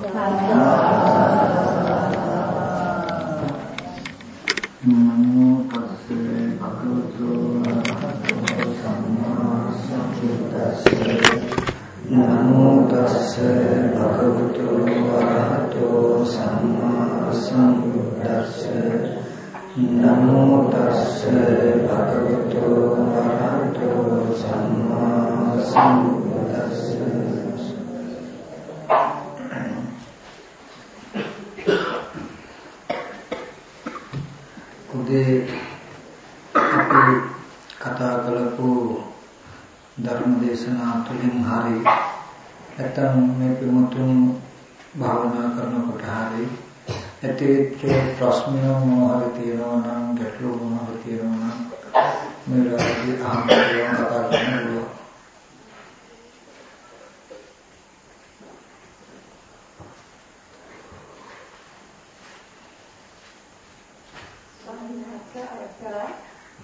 නමෝ තස්සේ භගවතු වරහතෝ සම්මා සම්බුද්දස්සේ නමෝ තස්සේ භගවතු වරහතෝ සම්මා සම්බුද්දස්සේ නමෝ තස්සේ භගවතු වරහතෝ සම්මා සම්බුද්දස්සේ උදේ අපි කතා කළපු ධර්ම දේශනා තුළින් හරි නැත්නම් මේ පිමුතුන් භාවනා කරනකොට හරි ඇතිවෙච්ච ප්‍රශ්න මොනවද තියෙනවා නම් ගැටලු මොනවද තියෙනවා නම් මේ රාජ්‍ය අහන්න කතා කරන්න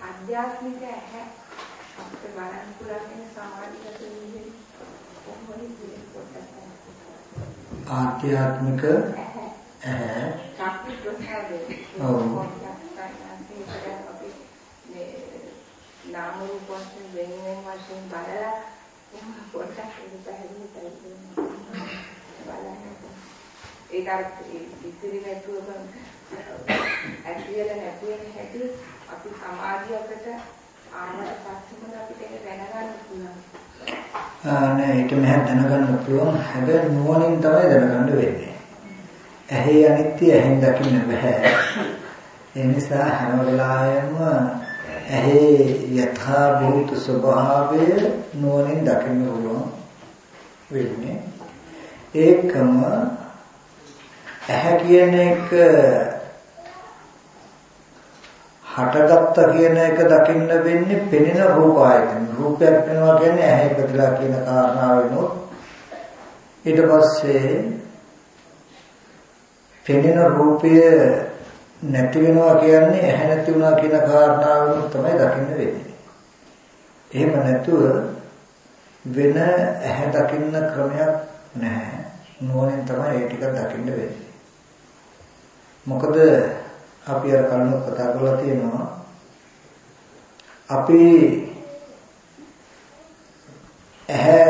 ආධ්‍යාත්මික ඇහැ අපිට බලන්න පුළුවන් වෙන නාම රූප වශයෙන් වෙන වෙන වශයෙන් බලලා පොඩ්ඩක් ඒක පැහැදිලි කරගන්න බලන්න ඒක අර ඉතිරි නැතුව ඇතිවල නැති වෙන හැටි අපි සමාධියකට ආවට පස්සෙම අපිට ඒක දැනගන්න පුළුවන්. නෑ ඒක මෙහෙම දැනගන්න පුළුවන් හැබැයි නුවණින් තමයි දැනගන්න වෙන්නේ. ඇහි අනිත්‍ය ඇහෙන් දකින්න බෑ. ඒ නිසා හැම වෙලාවෙම ඇහි යථා භූත ස්වභාවය නුවණින් දකින්න පුළුවන් වෙන්නේ. ඒකම ඇහැ කියන එක හටගත්ත කියන එක දකින්න වෙන්නේ පෙනෙන රූප ආයතන. රූපයක් වෙනවා කියන්නේ ඇහැ ඉපදලා කියන කාරණාව වෙනොත් ඊට පස්සේ පෙනෙන රූපය නැති වෙනවා කියන්නේ ඇහැ නැති වුණා කියන කාරණාව වෙනොත් තමයි දකින්න වෙන්නේ. එහෙම නැතුව වෙන ඇහැ දකින්න ක්‍රමයක් නැහැ. නුවණින් තමයි ඒ ටික දකින්න වෙන්නේ. මොකද අපි අර කලින් කතා කරලා තියෙනවා අපි ඇහැ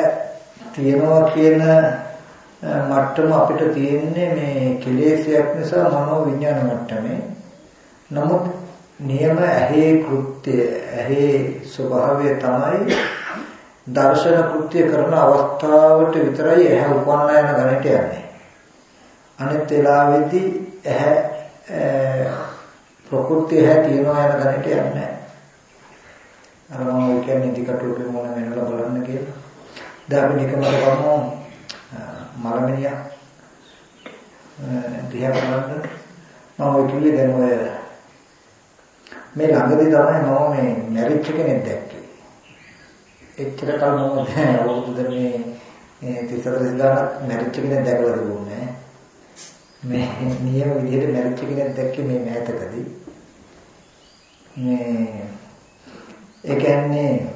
තියනවා කියන මට්ටම අපිට තියෙන්නේ මේ කෙලෙසයක් නිසා මනෝ විඥාන මට්ටමේ. නමුත් නියම ඇහි කෘත්‍ය ඇහි ස්වභාවය තමයි දර්ශන කෘත්‍ය කරන අවස්ථාවට විතරයි ඇහැ උපන්න යන ගණිත යන්නේ. අනිත් වෙලාවේදී ඇහැ ප්‍රകൃතිය හැ තියනවා යන ගණිත යන්නේ නැහැ. අර මම කියන්නේ ටිකටුවක මොන වෙනවද බලන්න කියලා. දැන් අපි නිකමට බලමු මලමිනිය දිහා බලන්න මම ඔය කිව්වේ දැන් ඔය මේ ළඟදී තමයි මම මේ මැරිච් කෙනෙක් දැක්කේ. එච්චර කල් මම දැන් අවුරුදු මේ 34 ඉඳලා මැරිච් කෙනෙක් දැකලා තිබුණේ මේ නියම විදිහට මැරිච් කෙනෙක් දැක්කේ මේ මෑතකදී. මේ ඒ කියන්නේ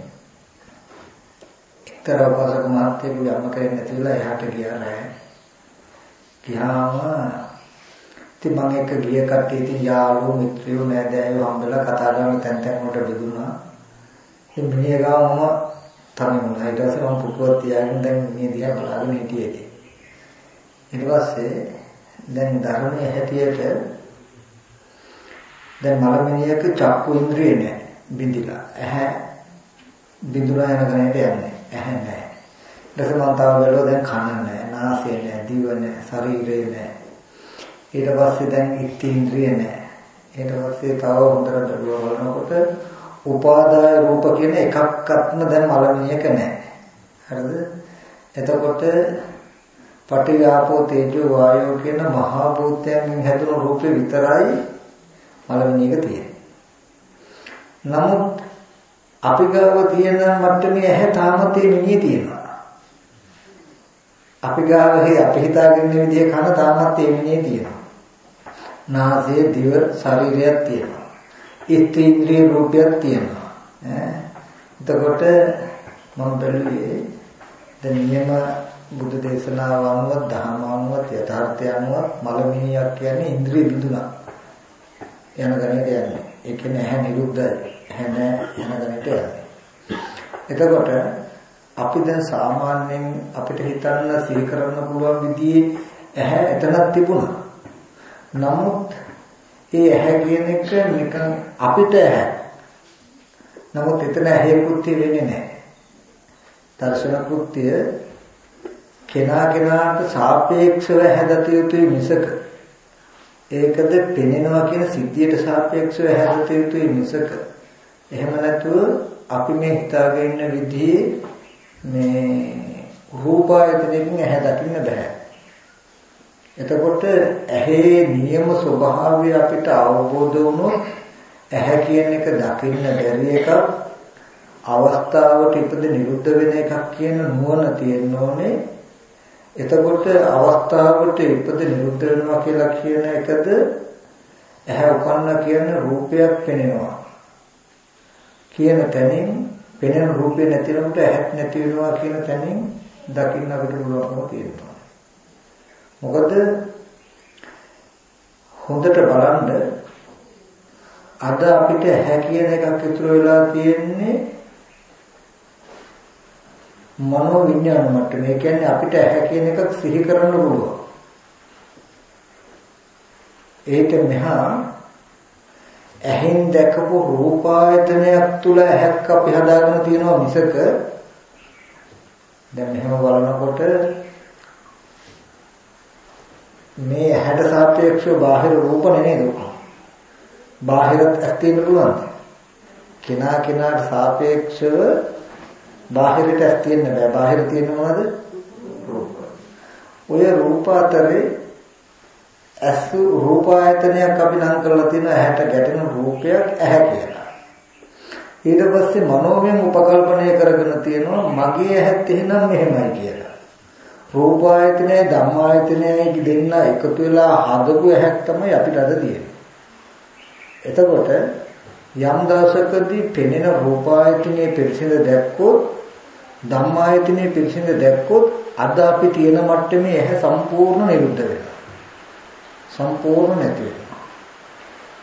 එක්තරා උපාසක මහත්තයෙකුගේ අම්ම කෙනෙක් නැතිලා එහාට ගියා නෑ. ගියාම ඉතින් මම එක්ක ගිය කට්ටිය ඉතින් යාළුවෝ මිත්‍රයෝ නෑදෑයෝ හම්බෙලා කතා කරන තැන් තැන් වලට බෙදුනා. ඉතින් මිනිහ ගාවම තමයි මොනවා ඊට පස්සේ මම පුටුවක් තියාගෙන දැන් මිනිහ දිහා බලාගෙන හිටියේ. ඊට පස්සේ දැන් ධර්මයේ හැටියට දැන් මලමිනියක චක්කු ඉන්ද්‍රිය නෑ බින්දිලා. ඇහැ බින්දුලා යන ගණයට යන්නේ. ඇහැ නෑ. ඊට මම තව බැලුවා දැන් කන නෑ, නාසය නෑ, දිව නෑ, ශරීරය නෑ. ඊට පස්සේ දැන් ඉන්ද්‍රිය නෑ. ඊට පස්සේ තව හොඳට බැලුවා බලනකොට උපාදාය රූප කියන එකක්වත්ම දැන් මලමිනියක නෑ. හරිද? එතකොට පටිඝාපෝ තේජෝ වායෝ කියන මහා භූතයන්ගෙන් හැදුණු රූපේ විතරයි මලමිනියක තියෙන්නේ. නමුත් අපි ගාව තියෙන මට්ටමේ ඇහැ තාමත් ඒ මිනිහේ තියෙනවා. අපි ගාව අපි හිතාගෙන ඉන්න විදිහ කන තාමත් ඒ මිනිහේ තියෙනවා. නාසය දිව ශරීරයක් තියෙනවා. ඉන්ද්‍රිය රූපයක් තියෙනවා. ඈ එතකොට මම බැලුවේ දැන් නියම බුද්ධ දේශනාව අනුව ධර්ම අනුව යථාර්ථය අනුව මලමිනියක් කියන්නේ ඉන්ද්‍රිය බිඳුනා යන ගණයට යන්නේ ඒ කියන්නේ ඇහැ නිරුද්ධයි ඇහැ නැහැ යන ගණයට යන්නේ. එතකොට අපි දැන් සාමාන්‍යයෙන් අපිට හිතන්න සිහි කරන්න පුළුවන් විදිහේ ඇහැ එතනක් තිබුණා. නමුත් ඒ ඇහැ කියන එක නිකන් අපිට ඇහැ. නමුත් එතන ඇහි කෘත්‍ය වෙන්නේ නැහැ. දර්ශන කෘත්‍ය කෙනා කෙනාට සාපේක්ෂව හැදතිය යුතුයි මිසක. ඒකද පෙනෙනවා කියන සිද්ධියට සාපේක්ෂව හැදතිය යුතුයි මිසක. එහෙම නැතුව අපි මේ හිතාගෙන ඉන්න විදිහේ මේ රූපායතනකින් ඇහැ දකින්න බෑ. එතකොට ඇහි නියම ස්වභාවය අපිට අවබෝධ වුණොත් ඇහැ කියන එක දකින්න බැරි එකක් අවස්ථාවට ඉපද නිරුද්ධ වෙන එකක් කියන නුවණ තියෙන්න ඕනේ. එතකොට අවස්ථාවට ඉපද නිරුද්ධ වෙනවා කියලා කියන එකද ඇහැ උපන්න කියන රූපයක් පෙනෙනවා. කියන තැනින් පෙනෙන රූපේ නැතිනකොට ඇහක් නැති වෙනවා කියන තැනින් දකින්න අපිට පුළුවන්කම තියෙනවා. මොකද හොඳට බලන්න අද අපිට ඇහැ කියන එකක් ඉතුරු වෙලා තියෙන්නේ මනෝ විඥාන මට්ටම. ඒ කියන්නේ අපිට ඇහැ කියන එකක් සිහි කරන්න පුළුවන්. ඒක මෙහා ඇහෙන් දැකපු රූපායතනයක් තුල ඇහක් අපි හදාගෙන තියෙනවා මිසක දැන් මෙහෙම බලනකොට මේ ඇහැට සාපේක්ෂව බාහිර රූප නෙනේද? බාහිරත් ඇස් තියෙන්න පුළුවන්. කෙනා කෙනාට සාපේක්ෂව බාහිරට ඇස් තියෙන්න බෑ. බාහිර තියෙන මොනවද? රූප. ඔය රූප අතරේ ඇස් රූප ආයතනයක් අපි නම් කරලා තියෙන ඇහැට ගැටෙන රූපයක් ඇහැ කියලා. ඊට පස්සේ මනෝමයෙන් උපකල්පනය කරගෙන තියෙනවා මගේ ඇහත් එහෙනම් මෙහෙමයි කියලා. රූප ආයතනයයි ධම්ම ආයතනයයි දෙන්න එකතු වෙලා හදපු ඇහක් තමයි අපිට අද තියෙන්නේ. එතකොට යම් දවසකදී පෙනෙන රූප ආයතනයේ පිරිසිඳ දැක්කොත් ධම්මායතනයේ පිරිසිඳ දැක්කොත් අද අපි තියෙන මට්ටමේ ඇහැ සම්පූර්ණ නිරුද්ධ වෙනවා. සම්පූර්ණ නැති වෙනවා.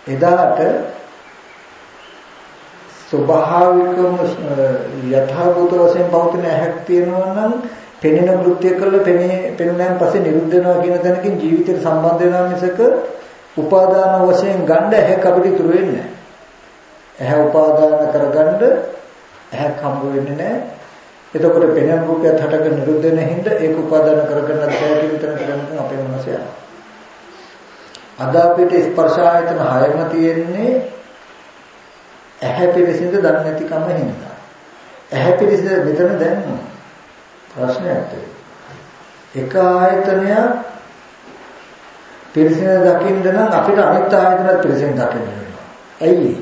එදාට ස්වභාවිකම යථාභූත වශයෙන් පවතින ඇහැක් තියෙනවා නම් පෙනෙන කෘත්‍ය කළ පෙනේ පෙනෙනන් පස්සේ නිරුද්ධ වෙනවා කියන තැනකින් ජීවිතයට සම්බන්ධ වෙනවා මිසක උපාදාන වශයෙන් ගන්න ඇහැක් අපිට ඉතුරු වෙන්නේ නැහැ. ඇහැ උපාදාන කරගන්න ඇහැක් හම්බ වෙන්නේ නැහැ. එතකොට පෙනෙන රූපයත් හටගෙන නිරුද්ධ වෙන හින්දා ඒක උපාදාන කරගන්න බැහැ කියන තැනට ගන්න අපේ මනස යනවා. අද අපිට ස්පර්ශ ආයතන හයම තියෙන්නේ ඇහැ පිළිසින්ද දන්නේ නැතිකම හින්දා. ඇහැ පිළිසින්ද මෙතන දැන් ප්‍රශ්නයක් තියෙනවා. එක ආයතනයක් පිළිසින්ද දකින්න නම් අපිට අනිත් ආයතනත් පිළිසින්ද දකින්න වෙනවා. ඇයි?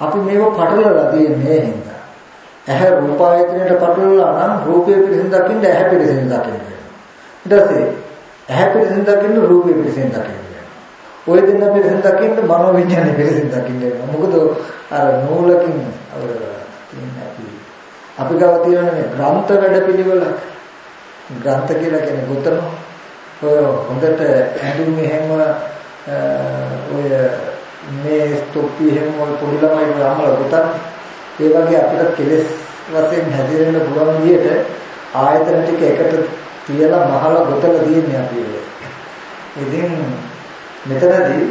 අපි මේක පටලලා තියෙන්නේ හින්දා. ඇහැ රූප ආයතනයට පටලලා නම් රූපය පිළිසින් දකින්න ඇහැ පිළිසින් දකින්න වෙනවා. ඊට පස්සේ ඇහැ පිළිසින් දකින්න රූපය පිළිසින් දකින්න වෙනවා. ওই දෙන්න පිළිසින් දකින්න මනෝ විඥානය පිළිසින් දකින්න වෙනවා. මොකද අර නූලකින් අපි අපි ගාව තියෙන මේ ග්‍රන්ථ වැඩපිළිවෙල ග්‍රන්ථ කියලා කියන්නේ ගොතන ඔය හොඳට ඇඳුම් මෙහෙම ඔය මේ ස්තොප්පි එහෙම පොඩි ළමයි අම්මලා ගොතන ඒ වගේ අපිට කෙලෙස් වශයෙන් හැදෙන්න පුළුවන් විදිහට ආයතන ටික එකට තියලා මහලා ගොතලා දින්නේ අපි ඒක. ඉතින් මෙතනදී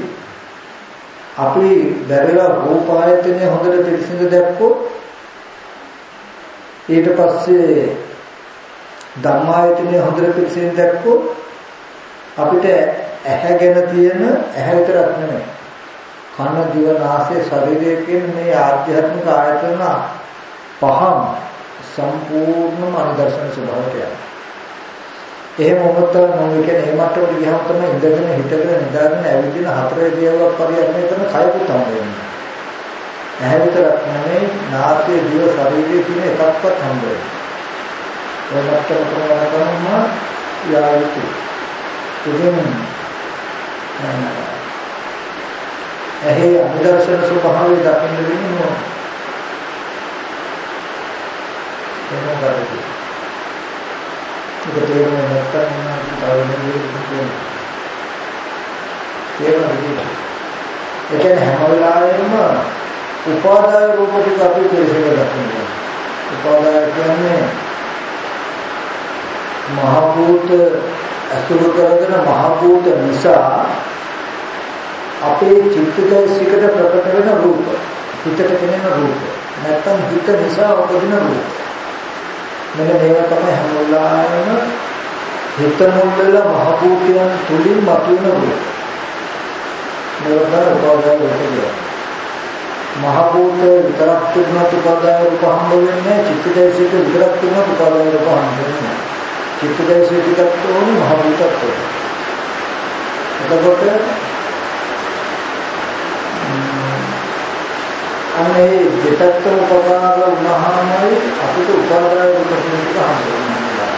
අපි බැරිලා රූප ආයතනය හොඳට පිළිසිඳ දැක්කොත් ඊට පස්සේ ධම්මායතනය හොඳට පිළිසිඳ දැක්කොත් අපිට ඇහැගෙන තියෙන ඇහැ විතරක් නෙමෙයි කන දිව නාසය ශරීරය කියන මේ ආධ්‍යාත්මික ආයතන පහම සම්පූර්ණම අනිදර්ශන ස්වභාවයට යනවා. එහෙම වුණොත් නම් කියන්නේ මේ මට්ටමට ගියහම තමයි ඉඳගෙන හිටගෙන නිදාගෙන ඇවිදින හතරේ දියවක් පරියන්නේ කරන කයකුත් හම්බ වෙන්නේ. නැහැ විතරක් නෙමෙයි නාසය දිව ශරීරය කියන එකක්වත් හම්බ වෙන්නේ. ඒ මට්ටමට යනකම් යා යුතුයි. ඉතින් ඇහි අනිදර්ශන ස්වභාවය දකින්න වෙන්නේ මොනවා? ඒක තේරුම් නැත්නම් තවදුරටත් කියන්න. තේරුණාද? ඒ කියන්නේ හැම වෙලාවෙම උපාදාය රූප ටික අපි පිළිසෙල දක්වනවා. උපාදාය කියන්නේ මහ භූත අසුරු කරගෙන මහ භූත නිසා අපේ චිත්තදේශිකට ප්‍රකට වෙන රූප හිතට පෙනෙන රූප නැත්තම් හිත නිසා උපදින රූප මෙන්න මේවා තමයි හැම වෙලාවෙම හිත මුල් වෙලා මහ භූතයන් තුලින් මතුවෙන රූප මේවා උපාදාය රූප කියනවා මහ භූත විතරක් තුනට උපාදාය රූප හම්බ වෙන්නේ චිත්තදේශික විතරක් තුනට උපාදාය රූප හම්බ වෙන්නේ චිත්තදේශික විතරක් ඕනේ මහ භූතත් ඕනේ එතකොට අනේ දෙපැත්තම ප්‍රමාණ වුණාමයි අපිට උපාදාය රූප කියන එක හම්බ වෙනවා.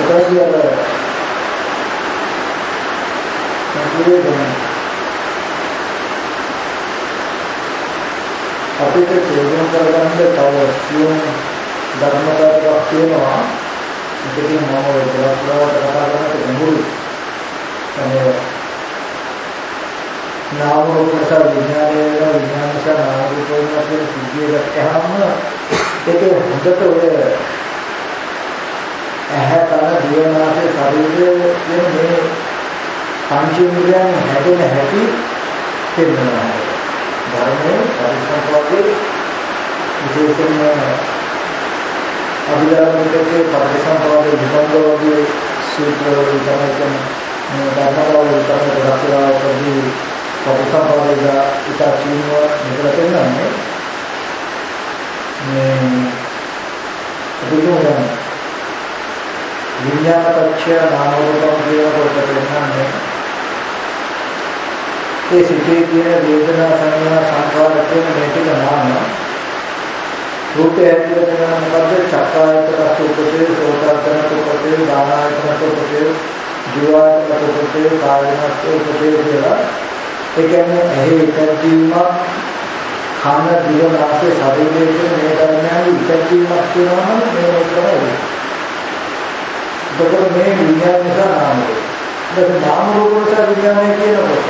ඒකයි අර අපිට තේරුම් කරගන්න තව සියුම් ධර්මතාවයක් තියෙනවා. ඉතින් මම ඔය දවස් වලට කතා කරනකොට ගැඹුරුයි. නාම රූප නිසා විඥානය වෙනවා විඥාන නිසා නාම රූප වෙනවා කියන සිද්ධිය දැක්කහම ඒක හොඳට ඔය ඇහැ කන දිව නාසය ශරීරය කියන මේ පංචේන්ද්‍රයන් හැදෙන හැටි තේරෙනවා ධර්මයේ පරිසම්පාදයේ විශේෂයෙන්ම අභිධර්මයේ පරිසම්පාදයේ විභංග වගේ සූත්‍ර වල තමයි මේ ධර්මවල තමයි රක්ෂාවදී පරිසම්පාදයේ ඉතා චීනව මෙතන පෙන්නන්නේ මේ බුදුන් විඤ්ඤාණපක්ෂය නාම රූපම් කියනකොට පෙන්නන්නේ ඒ සිටේ කියන වේදනා සංඥා සංකාර කියන මේ ටික නාම රූපය ඇතුළත වෙන මොකද්ද චක්කායතන සුපතේ සෝතාතන සුපතේ දානායතන සුපතේ ජීවායතන සුපතේ කායන සුපතේ කියලා ඒ කියන්නේ ඇහි එකදීමක් කන දිව නාසය ශරීරයේ කියන මේ ධර්මයන් එකදීමක් කියනවා නම් මේ තමයි එතකොට මේ විඥාන නිසා නාම රූප. ඒක නාම රූප නිසා විඥානය කියනකොට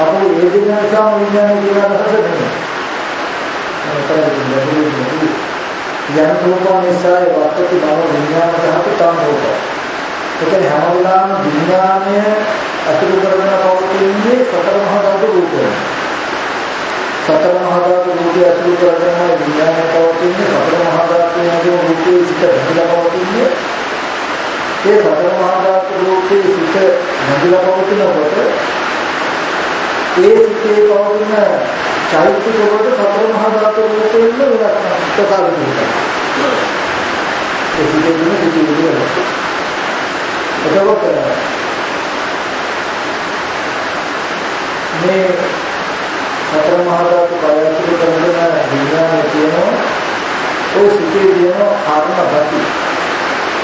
අපෝ ඒ දෙක නිසා විඥානය කියන අදහස නෙමෙයි. යන රූප නිසා වත්තති බව විඥාන සහත තම රූප. ඒක හැම වෙලාවෙම විඥානය අතුරු කරගෙන පවතින්නේ සතර මහා ධාතු රූපය. සතර මහා ධාතු රූපය අතුරු කරගෙන විඥානය පවතින්නේ සතර මහා ධාතුයේ රූපයේ සිට බැඳලා පවතින්නේ ඒ සතර මහා ධාතු රූපයේ සිට බැඳලා පවතිනකොට ඒ සිටේ පවතින චෛත්‍ය කොට සතර මහා ධාතු රූපයෙන් වෙනස් ප්‍රකාර වෙනවා. ඒ සිටේ දුන සිටේ එතකොට මේ සතර මහා ධාතු කායතුල කරගෙන විඥානය කියනවා. ඔය සිටේ කියන කර්ම ගති.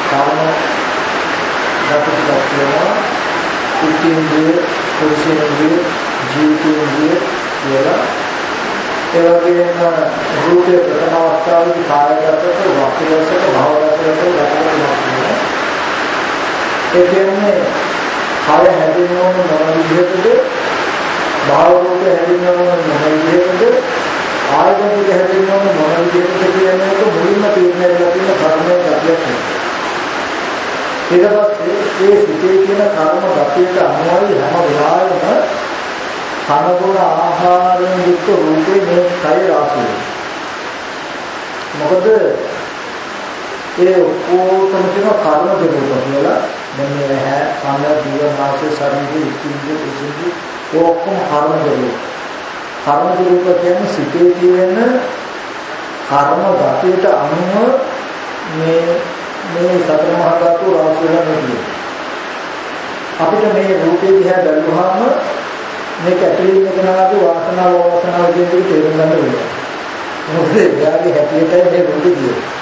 කර්ම ගති ටිකක් කියනවා. කුච්චින්දිය පුරුෂින්දිය ජීවිතින්දිය කියලා. ඒ වගේම රූපේ ප්‍රථම අවස්ථාවේදී කායගතක වක්‍රයසක භවරසක ගතක ඒ කියන්නේ කාය හැදෙනවම මොන විදිහටද භාව රූප හැදෙනවම මොන විදිහටද ආයතනික හැදෙනවම මොන විදිහටද කියන එක මුලින්ම තීරණය කරලා තියෙන කර්මයේ ගතියක් ඊට පස්සේ ඒ සිටේ කියන කර්ම ගතියට අනුවයි හැම වෙලාවෙම කනබුන ආහාරයෙන් යුක්ත රූපේ මේ කය රාශිය. මොකද ඒ ඔක්කොටම කියන කර්ම දෙක කියලා. මෙන්න ඇහැ කන දිව නාසය ශරීරය ඉතිංග ඉතිංග ඔක්කොම කර්ම දෙක. කර්ම දෙක කියන්නේ සිතේ තියෙන කර්ම ගතියට අනුව මේ මේ සතර මහා ධාතු රාශියලා නෙමෙයි. අපිට මේ රූපේ දිහා බැලුවාම මේක ඇතුළේ ඉන්න කෙනාගේ වාසනාව වාසනාව කියන එක තේරුම් ගන්න ඕනේ. මොකද එයාගේ හැටියට මේ රූපේ තියෙන්නේ.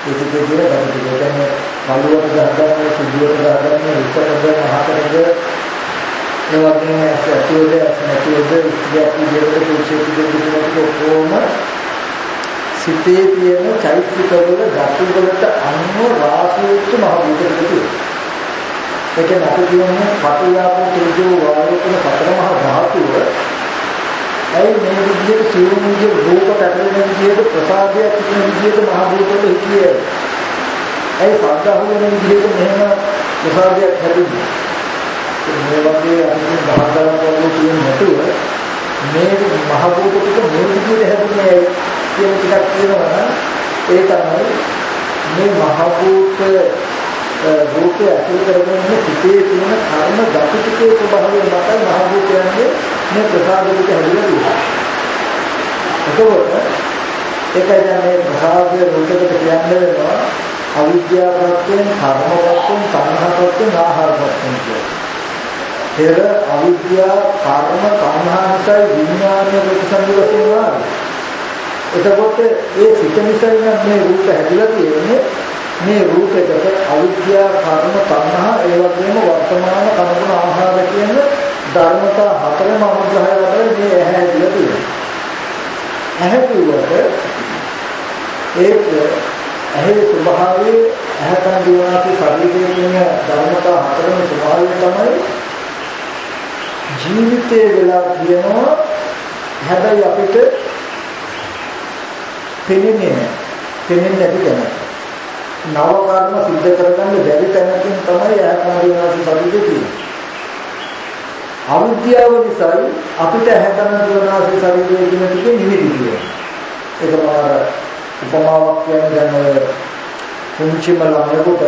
ඒක කියන බඩ ටික කියන්නේ කලුවට ගහගන්න, සුදුවට ගහගන්න, උත්තර මහතරද ඒ වගේම ඇතුළේ නැතුවද ඉස්තියක් විදිහට පුරුෂයෙක් විදිහට කොහොම සිතේ තියෙන චෛත්‍යක වල ධාතු වලට අනුව රාශියුක්ත මහ භූත ටික ඒක අපි කියන්නේ පටිලාපෝ තේජෝ වායෝ කියන සතර මහා ධාතුව. ඇයි මේ විදිහට සියුම් විදිහට රූප පැටලෙන විදිහට ප්‍රසාදයක් තියෙන විදිහට මහ භූත වල හිතියේ ඇයි සද්දාහු වෙන විදිහට මෙහෙම ප්‍රසාදයක් හැදෙන්නේ මේ වගේ අපි බහතරක් වගේ තියෙන නැතුව මේ මහ භූත ටික මේ විදිහට හැදුනේ කියන ටිකක් කියනවා ඒ තමයි මේ මහ භූත රූපය ඇතුළු කරගෙන ඉන්න සිතේ තියෙන කර්ම ගති ටිකේ ස්වභාවය මතයි මහ භූතයන්ගේ මේ ප්‍රසාද ටික හැදිලා තියෙනවා. එතකොට ඒකයි දැන් මේ ප්‍රසාදයේ රූපයකට කියන්නේ වෙනවා අවිද්‍යාවයෙන් කර්මවත්යෙන් සංහාවත්යෙන් ආහාරවත්යෙන් කියන්නේ. පෙර අවිද්‍යාව කර්ම සංහානිකයි විඥානය ප්‍රතිසන්දි වශයෙන් වාගේ. එතකොට ඒ සිත නිසා නම් මේ රූප හැදිලා තියෙන්නේ මේ රූපයකට අවිද්‍යාව කර්ම සංහා ඒ වගේම වර්තමාන කනගුණ ආහාර කියන ධර්මතා හතරම අනුග්‍රහය වලට මේ ඇහැ හැදිලා තියෙනවා. ඇහැ කියුවට ඒක ඇහි ස්වභාවයේ ඇහැකන් දිවනාති ශරීරයේ කියන ධර්මතා හතරම ස්වභාවය තමයි ජීවිතේ වෙලා කියනවා හැබැයි අපිට පෙනෙන්නේ නැහැ. පෙනෙන්නේ නැති කෙනෙක්. නව කර්ම සිද්ධ කරගන්න බැරි තැනකින් තමයි ආකාරයනාසි පරිදි තියෙන්නේ. අවිද්‍යාව නිසා අපිට හැකන දිවනාසි ශරීරයේ කියන ටිකේ නිමිති කියනවා. ඒක මාර උපමාවක් කියන්නේ දැන් ඔය කුංචිම ළමයෙකුට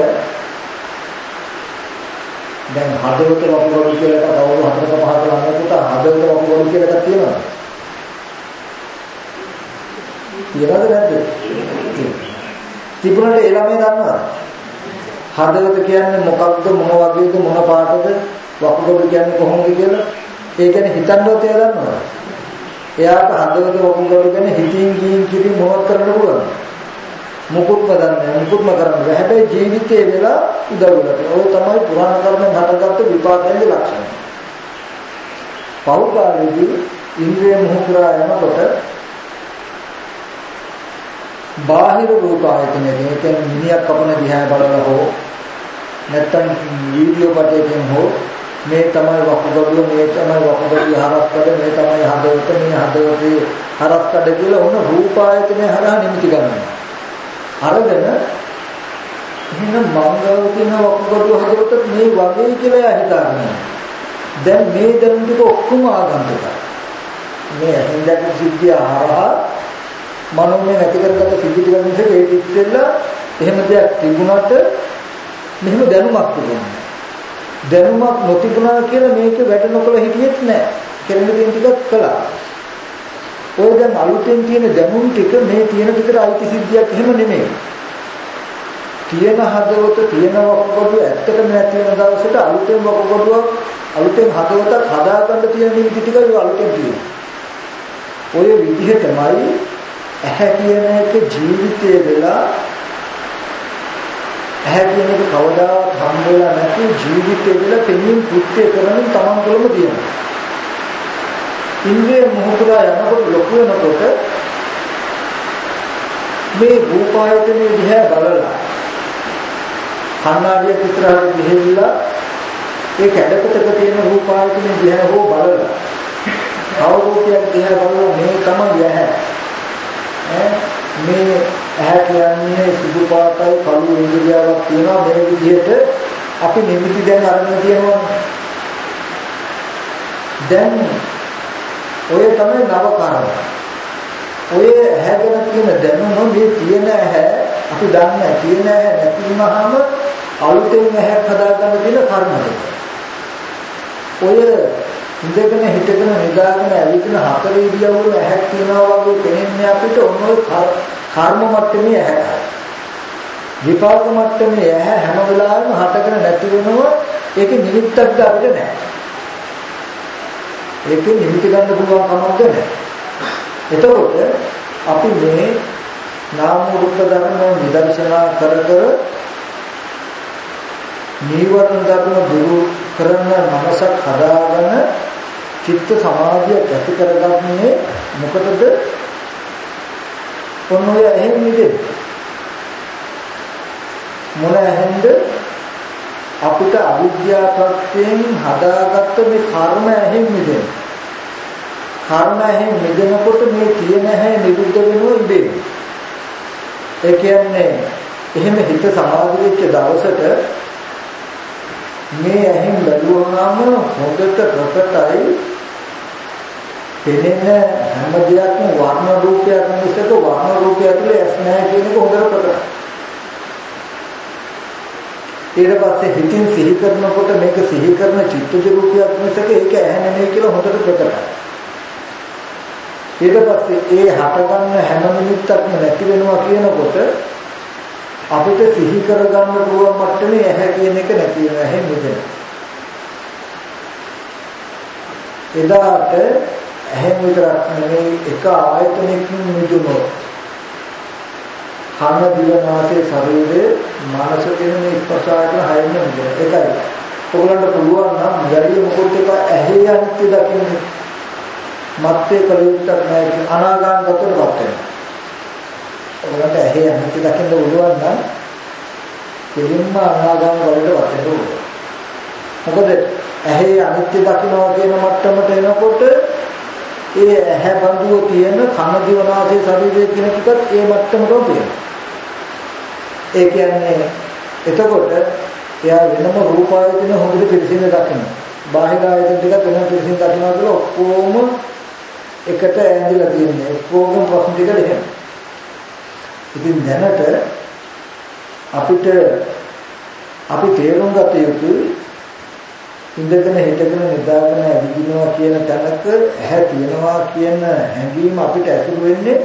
දැන් හදවත වකුගඩු කියලා කවුරු හතරක පහක ළමයෙකුට හදවත වකුගඩු කියලා එකක් තියෙනවද? තියනවද නැද්ද? තිබුණාට ඒ ළමයි දන්නවද? හදවත කියන්නේ මොකක්ද මොන වගේද මොන පාටද වකුගඩු කියන්නේ කොහොමද කියලා ඒ ගැන හිතන්නවත් එයා දන්නවද? එයාට හදවත වකුගඩු ගැන හිතින් ගියින් කිරින් මොනවද කරන්න පුළුවන්ද? මුකුත්ම දන්නේ මුකුත්ම කරන්නේ නැහැ. හැබැයි ජීවිතේ වෙලා උදව් වෙනවා. ඔය තමයි පුරාණ කර්මෙන් හටගත්ත විපාකයේ ලක්ෂණ. පෞද්ගලිකී ඉන්ද්‍රිය මොහුකුරා යනකොට බාහිර රූප ආයතනයේ කියන්නේ මිනිහක් කපන දිහා බලලා හෝ නැත්තම් වීඩියෝ පටයකින් හෝ මේ තමයි වකුගඩුව මේ තමයි වකුගඩුව හරස්කඩ මේ තමයි හදවත මේ හදවතේ හරස්කඩ කියලා ඔන්න රූප ආයතනය හරහා නිමිති ගන්නවා අරගෙන එහෙනම් මංගල කියන වකුගඩුව හදවත මේ වගේ කියලා හිතාගෙන දැන් මේ දැනුම් ටික ඔක්කොම ආගන්තුකයි මේ හින්දාක සිද්ධිය හරහා මනෝමය නැති කරගත්ත සිද්ධි ටික නිසා ඒක ඉස්සෙල්ලා එහෙම දෙයක් තිබුණාට මෙහෙම දැනුමක් තිබුණා. දැනුමක් නොතිබුණා කියලා මේක වැඩ නොකළ හිටියෙත් නෑ. කෙරෙන දේ ටිකක් කළා. ඔය දැන් අලුතෙන් තියෙන දැනුම් ටික මේ තියෙන විතර අයිති සිද්ධියක් එහෙම නෙමෙයි. තියෙන හදවත තියෙන වකුගඩුව ඇත්තටම නැති වෙන දවසට අලුතෙන් වකුගඩුවක් අලුතෙන් හදවතක් හදාගන්න තියෙන නිමිති ටික අලුතෙන් තියෙනවා. ඔය විදිහටමයි ඇහැ කියන එක ජීවිතයේ වෙලා ඇහැ කියන එක කවදාවත් හම්බෙලා නැති ජීවිතයේ වෙලා තෙමින් කෘත්‍ය කරමින් Taman තුළම තියෙනවා. ඉන්ද්‍රිය මොහොතලා යනකොට ලොකු වෙනකොට මේ රූපායතනේ දිහා බලලා කන්නාඩිය විතරට ගිහිල්ලා ඒ කැඩපතක තියෙන රූපායතනේ දිහා හෝ බලලා කවුරුකයක් දිහා බලලා මේ තමයි ඇහැ. මේ ඇහැ කියන්නේ සුදු පාටයි කළු ඉන්ද්‍රියාවක් තියෙනවා මේ විදිහට අපි නිමිති දැන් අරගෙන තියෙනවා දැන් ඔය තමයි නව කර්ම ඔය ඇහැගෙන තියෙන දැනුම මේ තියෙන ඇහැ අපි දන්නේ තියෙන ඇහැ නැති වුනහම අලුතෙන් ඇහැක් හදාගන්න තියෙන කර්ම ඔය ඉඳගෙන හිටගෙන නිදාගෙන ඇවිදින හතර ඉරියව්වල ඇහැක් තියනවා වගේ පෙනෙන්නේ අපිට ඔන්න ඔය කර්ම මට්ටමේ ඇහැ. විපාක මට්ටමේ ඇහැ හැම වෙලාවෙම හටගෙන නැති වෙනවා ඒක නිමිත්තක් අපිට නැහැ. ඒක නිමිති ගන්න පුළුවන් කමක් නැහැ. එතකොට අපි මේ නාම රූප ධර්ම නිදර්ශනා කර කර නීවරණ ධර්ම දුරු කරන මනසක් හදාගෙන චිත්ත සමාධිය ඇති කරගන්නේ මොකටද? ඔන්න ඔය එහෙම මිදෙන්න. මොන ඇහෙන්ද අපිට අවිද්‍යාවත්වයෙන් හදාගත්ත මේ කර්ම ඇහෙන් මිදෙන්න. කර්ම ඇහෙන් මිදෙනකොට මේ තියෙන ඇහැ නිරුද්ධ වෙනවා ඉබේ. ඒ කියන්නේ එහෙම හිත සමාධි වෙච්ච දවසට මේ ඇහෙන් බැලුවහම හොඳට ප්‍රකටයි පෙනෙන හැම දෙයක්ම වර්ණ රූපයක් මිසක වර්ණ රූපය ඇතුලේ ඇස් නැහැ කියන එක හොඳට ප්‍රකටයි. ඊට පස්සේ හිතින් සිහි කරනකොට මේක සිහි කරන චිත්තජ රූපයක් මිසක ඒක ඇහැ නෙමෙයි කියලා හොඳට ප්‍රකටයි. ඊට පස්සේ ඒ හටගන්න හැම නිමිත්තක්ම නැති වෙනවා කියනකොට අපිට සිහි කරගන්න පුළුවන් මට්ටමේ ඇහැ කියන එක නැති වෙනවා ඇහැ මෙතන. එදාට ඇහැ විතරක් නෙමෙයි එක ආයතනයකින් මිදුණොත් කන දිව නාසය ශරීරය මනස කියන මේ ස්පර්ශ ආයතන හයෙන් මිදෙන. ඒකයි. ඔයගලන්ට පුළුවන් නම් වැඩි මොකොත් එක ඇහි අනිත්‍ය දකින්න. මත්තේ කලියුත්තක් නැහැ අනාගාමගතට වත් වෙනවා. ඔයගලන්ට ඇහි අනිත්‍ය දකින්න පුළුවන් නම් කෙලින්ම අනාගාම වලට වත් වෙන්න ඕනේ. මොකද ඇහි අනිත්‍ය දකින්නවා කියන මට්ටමට එනකොට ඒ ඇහැ බඳුව තියෙන කන දිව නාසය ශරීරය කියන ටිකත් ඒ මට්ටමටම තියෙනවා. ඒ කියන්නේ එතකොට එයා වෙනම රූප ආයතන හොඳට පිළිසිඳ දකින්න. බාහිර ආයතන ටික වෙනම පිළිසිඳ දකින්නවා කියලා ඔක්කොම එකට ඇඳිලා තියෙන්නේ. ඔක්කොම ප්‍රශ්න ටික දෙකම. ඉතින් දැනට අපිට අපි තේරුම් ගත යුතුයි ඉඳගෙන හිටගෙන නිදාගෙන ඇවිදිනවා කියන තැනක ඇහැ තියනවා කියන හැඟීම අපිට ඇතුළු වෙන්නේ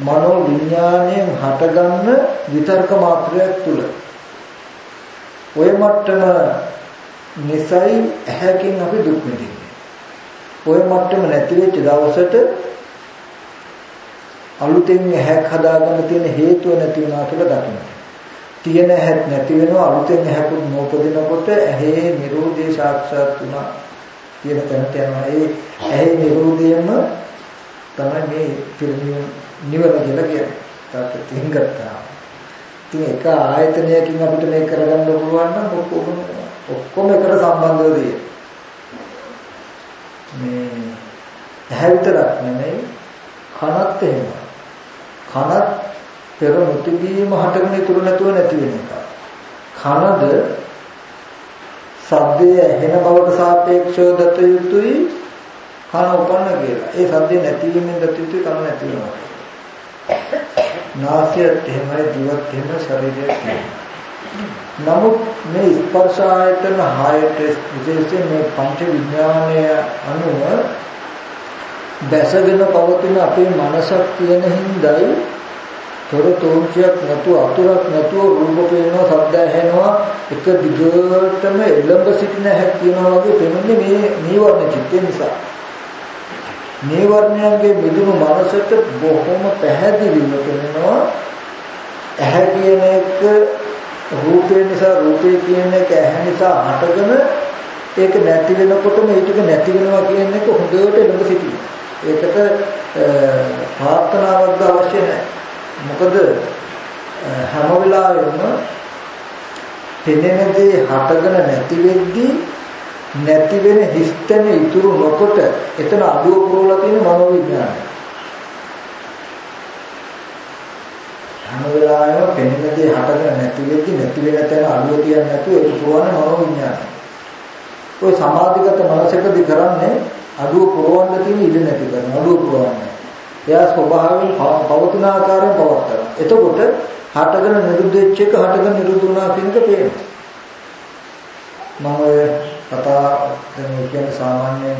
මනෝ විඥාණයෙන් හටගන්න විතර්ක මාත්‍රයක් තුල. ඔය මට්ටම නිසයි ඇහැකින් අපි දුක් විඳින්නේ. ඔය මට්ටම නැති වෙච්ච දවසට අලුතෙන් ඇහැක් හදාගන්න තියෙන හේතුව නැති වෙනවා කියලා දකින්න. තියෙන ඇහක් නැති වෙනවා අලුතෙන් ඇහකුත් නෝපදිනකොට ඇහි නිරෝධය සාක්ෂාත් වුණා කියන තැනට යනවා. ඒ ඇහි නිරෝධයම තමයි මේ පිළිමිය නිවන කියලා කියන්නේ. තාත් තින්ගත්තා. ඉතින් එක ආයතනයකින් අපිට මේක කරගන්න පුළුවන් නම් ඔක්කොම ඔක්කොම එකට සම්බන්ධව තියෙන්නේ. මේ ඇහැ විතරක් නෙමෙයි කනත් එහෙම. කනත් පෙර නොතිබීම හටගෙන ඉතුරු නැතුව නැති වෙන එක. කනද සද්දය ඇහෙන බවට සාපේක්ෂව දත යුතුයි කන උපන්න කියලා. ඒ සද්දේ නැතිවීමෙන් දත යුතුයි කන නැති වෙනවා. නාසයත් එහෙමයි දිවත් එහෙම ශරීරයත් එහෙමයි. නමුත් මේ ස්පර්ශ ආයතන හයට විශේෂයෙන් මේ පංච විඥානය අනුව දැසගෙන පවතින අපේ මනසක් තියෙන හිඳයි තොර තෝංචයක් නැතුව අතුරක් නැතුව රූප පේනවා ශබ්ද ඇහෙනවා එක දිගටම එළඹ සිටින හැක් කියනවා වගේ පෙනෙන්නේ මේ නීවරණ චිත්තය නිසා නීවරණයන්ගේ මිදුණු මනසට බොහොම පැහැදිලිව පෙනෙනවා. ඇහැ කියන එක රූපේ නිසා රූපේ කියන එක ඇහැ නිසා හටගෙන ඒක නැති වෙනකොටම ඒ ටික නැති වෙනවා කියන එක හොඳට එළඹ සිටිනවා. ඒකට ප්‍රාර්ථනාවක් අවශ්‍ය නැහැ. මොකද හැම වෙලාවෙම පෙනෙන දේ හටගෙන නැති වෙද්දී නැති වෙන හිස්තන ඉතුරු නොකොට එතන අඩුව පුරවලා තියෙන මනෝවිඥානය. හැම වෙලාවෙම පෙනෙන දේ හටගෙන නැති වෙද්දී නැති වෙන තැන අඩුව තියන්නේ නැතුව ඒක පුරවන මනෝවිඥානය. ඔය සමාධිගත මනසකදී කරන්නේ අඩුව පුරවන්න තියෙන ඉඩ නැති කරන අඩුව පුරවන්නේ. එයා ස්වභාවයෙන් පවතින ආකාරයෙන් පවත්නවා. එතකොට හටගෙන නිරුද්ධ වෙච්ච එක හටගෙන නිරුද්ධ වුණා කියන එක පේනවා. මම ඔය කතා දැන් කියන්නේ සාමාන්‍යයෙන්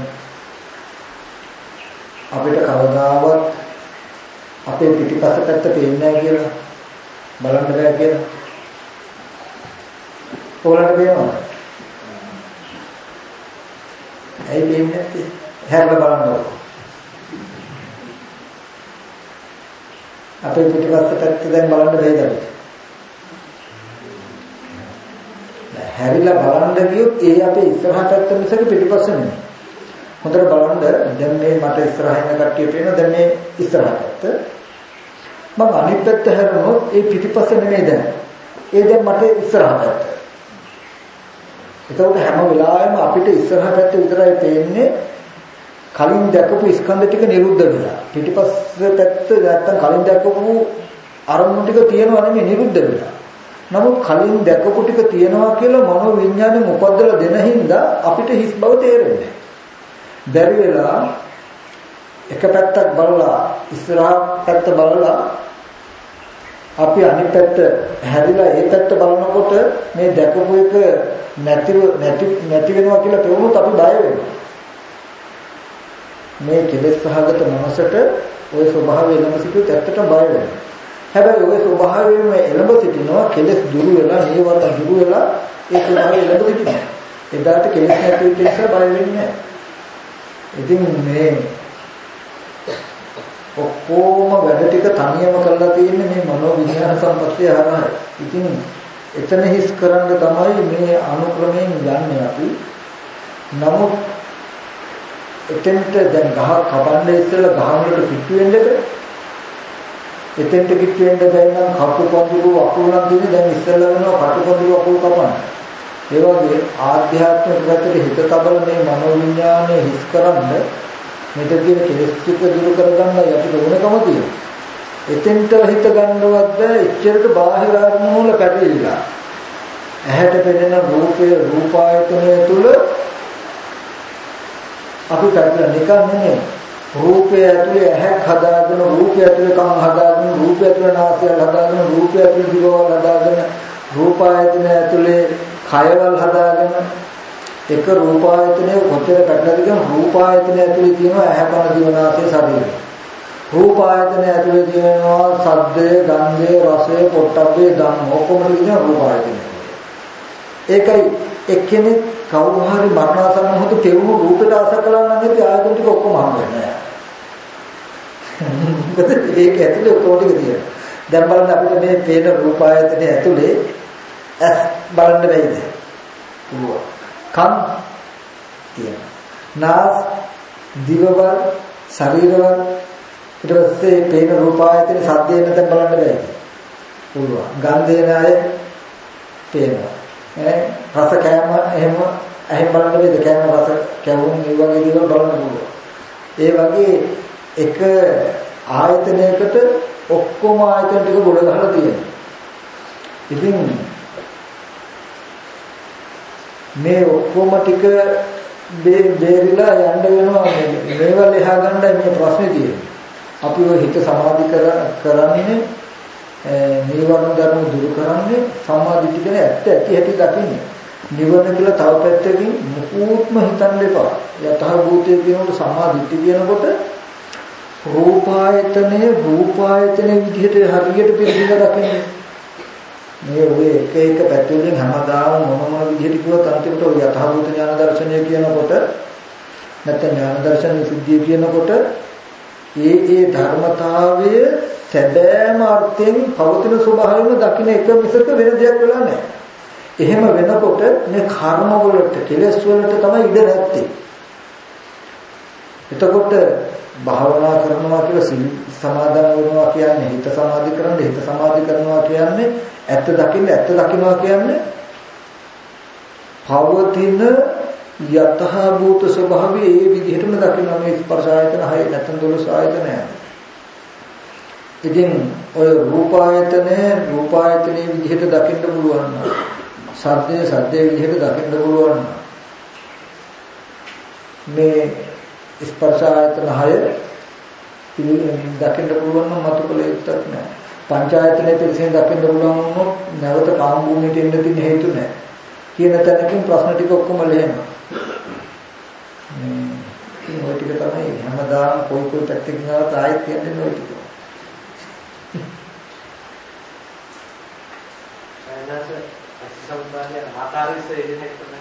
අපිට කවදාවත් අපේ පිටිපස්ස පැත්ත පේන්නේ නැහැ කියලා බලන්න බෑ කියලා. ඕලට පේනවද? ඇයි පේන්නේ නැත්තේ? හැරලා බලන්නකො. අපේ පිටිපස්ස පැත්ත දැන් බලන්න බැයිද හැරිලා බලන්න ගියොත් ඒ අපේ ඉස්සරහ පැත්ත මිසක පිටිපස්ස නෙමෙයි. හොඳට බලන්න දැන් මේ මට ඉස්සරහින් කට්ටිය පේනවා දැන් මේ ඉස්සරහ පැත්ත. මම අනිත් පැත්ත හැරුණොත් ඒ පිටිපස්ස නෙමෙයි දැන්. ඒ දැන් මට ඉස්සරහ පැත්ත. එතකොට හැම වෙලාවෙම අපිට ඉස්සරහ පැත්ත විතරයි පේන්නේ කලින් දැකපු ස්කන්ධ ටික නිරුද්ධ වෙලා. පිටිපස්ස පැත්ත නැත්තම් කලින් දැකපු අරමුණු ටික තියෙනවා නෙමෙයි නිරුද්ධ වෙලා. නමුත් කලින් දැකපු ටික තියෙනවා කියලා මනෝ විඥානේ මොකද්දලා දෙන හින්දා අපිට හිස් බව තේරෙන්නේ බැරි වෙලා එක පැත්තක් බලලා ඉස්සරහා පැත්ත බලලා අපි අනිත් පැත්ත හැරිලා ඒ පැත්ත බලනකොට මේ දැකපු එක නැතිව නැති නැති වෙනවා කියලා පෙවුනොත් අපි බය වෙනවා. මේ කෙලෙස් සහගත මනසට ওই ස්වභාවය එළඹ සිටුත් ඇත්තටම බය වෙනවා. හැබැයි ওই ස්වභාවයෙන්ම එළඹ සිටිනවා කෙලෙස් දුරු වෙලා නීවරණ දුරු වෙලා ඒ ස්වභාවය එළඹ සිටිනවා. එදාට කෙලෙස් නැති වෙච්ච නිසා බය වෙන්නේ නැහැ. ඉතින් මේ ඔක්කොම වැඩ ටික තනියම කරලා තියෙන්නේ මේ මනෝ විඥාන සම්පත්තිය හරහායි. ඉතින් එතන හිස් කරන්න තමයි මේ අනුක්‍රමයෙන් යන්නේ අපි. නමුත් එතෙන්ට දැන් ගහ කපන්න ඉස්සෙල්ලා ගහ වලට පිටු වෙන්නද? එතෙන්ට පිටු වෙන්න බැරි නම් කටු පොඳුරු අකුණක් දෙන්නේ දැන් ඉස්සෙල්ලා වෙනවා කටු පොඳුරු අකුණු කපන්න. ඒ වගේ ආධ්‍යාත්මික පැත්තට හිත තබල මේ මනෝ විඥානය හිස් කරන්නේ මෙතන තියෙන කෙලෙස් ටික දුරු කරගන්න යටි ගුණකම තියෙනවා. එතෙන්ට හිත ගන්නවත් බෑ එච්චරට බාහිර අරමුණු වල පැටලිලා. ඇහැට පෙනෙන රූපය රූපායතනය තුල අපි පැටලෙන එක නෙමෙයි. රූපය ඇතුලේ ඇහැක් හදාගෙන රූපය ඇතුලේ කන් හදාගෙන රූපය ඇතුලේ නාසය හදාගෙන රූපය ඇතුලේ දිවවල් හදාගෙන රූපායතන ඇතුලේ කයවල් හදාගෙන එක රූපායතනයේ කොච්චර පැටලද කියන රූපායතනය ඇතුලේ තියෙනවා ඇහැ කන දිව නාසය ශරීරය. රූපායතනය ඇතුලේ තියෙනවා සද්දය, ගන්ධය, රසය, පොට්ටබ්බේ ධම්ම ඔක්කොම කියන රූපායතනය. ඒකයි එක්කෙනෙක් කවුරු හරි මරණාසන්න මොහොත කෙවුණු රූපයට ආස කළා නම් ඒ ආයතන ටික ඔක්කොම හම් වෙනවා. මොකද ඒක ඇතුලේ ඔක්කොම ටික තියෙනවා. දැන් බලන්න අපිට මේ පේන රූපායතනය ඇතුලේ ඇස් බලන්න බැයිද? පුළුවන්. කන් තියෙනවා. නාස් දිවවල් ශරීරවල් ඊට පස්සේ පේන රූපායතන සද්දේ නැත්නම් බලන්න බෑ. පුළුවන්. ගන්ධේ නාය පේනවා. ඈ රස කෑම එහෙම එහෙම බලන්න බෑද? කෑම රස කැවුම් මේ වගේ දේවල් බලන්න පුළුවන්. ඒ වගේ එක ආයතනයකට ඔක්කොම ආයතන ටික ගොඩ ගහලා තියෙනවා. ඉතින් මේ ඔක්කොම ටික බේරිලා යන්න වෙනවා මේවල් එහා ගන්නයි මේ ප්‍රශ්නේ තියෙන්නේ. අපි ඔය හිත සමාධි කරන්නේ නීවරණ ධර්ම දුරු කරන්නේ සමාධිය කියන ඇත්ත ඇති හැටි දකින්නේ. නිවන කියලා තව පැත්තකින් මුකුත්ම හිතන්න එපා. යතහ භූතය කියනකොට සමාධිත්‍ය කියනකොට රූපායතනය රූපායතනය විදිහට හරියට පිළිගන්න දකින්නේ. මේ ඔය එක එක පැතිවලින් හැමදාම මොන මොන විදිහට කිව්වත් අන්තිමට ඔය යථාභූත ඥාන දර්ශනය කියනකොට නැත්නම් ඥාන දර්ශන විසුද්ධිය කියනකොට ඒ ඒ ධර්මතාවය සැබෑම අර්ථයෙන් පවතින ස්වභාවයම දකින්න එක මිසක වෙන දෙයක් වෙලා නැහැ. එහෙම වෙනකොට මේ කර්ම වලට කෙලෙස් වලට තමයි ඉඩ නැත්තේ. එතකොට භාවනා කරනවා කියලා සිල් සමාදන් වෙනවා කියන්නේ හිත සමාධි කරන්න හිත සමාධි කරනවා කියන්නේ ඇත්ත දකින්න ඇත්ත දකින්නවා කියන්නේ පවතින යතහ භූත ස්වභාවය ඒ විදිහටම දකින්න මේ ස්පර්ශ ආයතන හය නැත්නම් දොළොස් ආයතනය. ඉතින් ඔය රූපායතනය රූපායතනයේ විදිහට දකින්න පුළුවන් නම් සද්දේ සද්දේ විදිහට දකින්න පුළුවන් මේ ස්පර්ශ ආයතන හය දකින්න පුළුවන් නම් මතු කළ යුත්තක් නෑ. පංචායතනයේ පිළිසෙන් දකින්න පුළුවන් වුණොත් නැවත කාම භූමියට එන්න තියෙන හේතු නෑ. කියන තැනකින් ප්‍රශ්න ටික ඔක්කොම ලෙහෙනවා. මේ ඔය ටික තමයි හැමදාම කොයි කොයි පැත්තකින් ආවත් ආයෙත් කියන්නේ ඔය ටික. එනස සම්බන්ධයෙන් ආකාරයේ ඉන්නේ තමයි.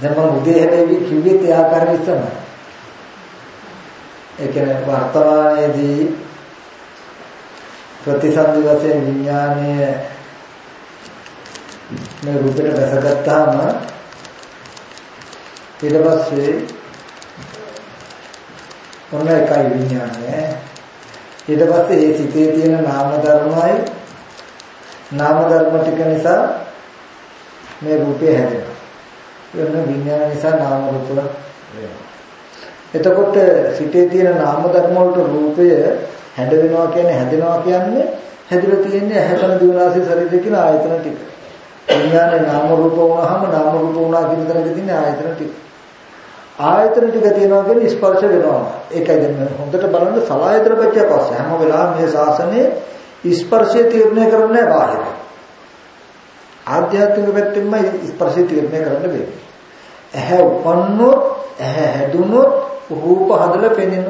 දැන් මම උදේ හැබැයි කිව්වෙත් ඒ ආකාරයෙන් තමයි. ඒ කියන්නේ වර්තමානයේදී ප්‍රතිසන්දි වශයෙන් විඥානීය මේ රූපෙට දැසගත්තාම ඊට පස්සේ ඔන්න එකයි විඥානය. ඊට පස්සේ ඒ සිතේ තියෙන නාම ධර්මයි නාම ධර්ම ටික නිසා මේ රූපය හැදෙනවා. එන්න විඥාන නිසා නාම රූප වෙනවා. එතකොට සිතේ තියෙන නාම ධර්ම වලට රූපය හැද වෙනවා කියන්නේ හැදෙනවා කියන්නේ හැදිලා තියෙන්නේ ඇහැකන දිවනාසය ශරීරය කියන ආයතන ටික. විඥානේ නාම රූප වුණාම නාම රූප වුණා කියන තැනක තියෙන ආයතන ටික. ආයතන ටික තියෙනවා කියන්නේ ස්පර්ශ වෙනවා. ඒකයි දැන් හොඳට බලන්න සලායතන පැත්තය පස්සේ හැම වෙලාවෙම මේ ශාසනයේ ස්පර්ශය තීරණය කරන්නේ බාහිර. ආධ්‍යාත්මික පැත්තෙන්ම ස්පර්ශය තීරණය කරන්න බෑ. ඇහැ උපන්නොත් ඇහැ හැදුනොත් රූප හදලා පෙනෙන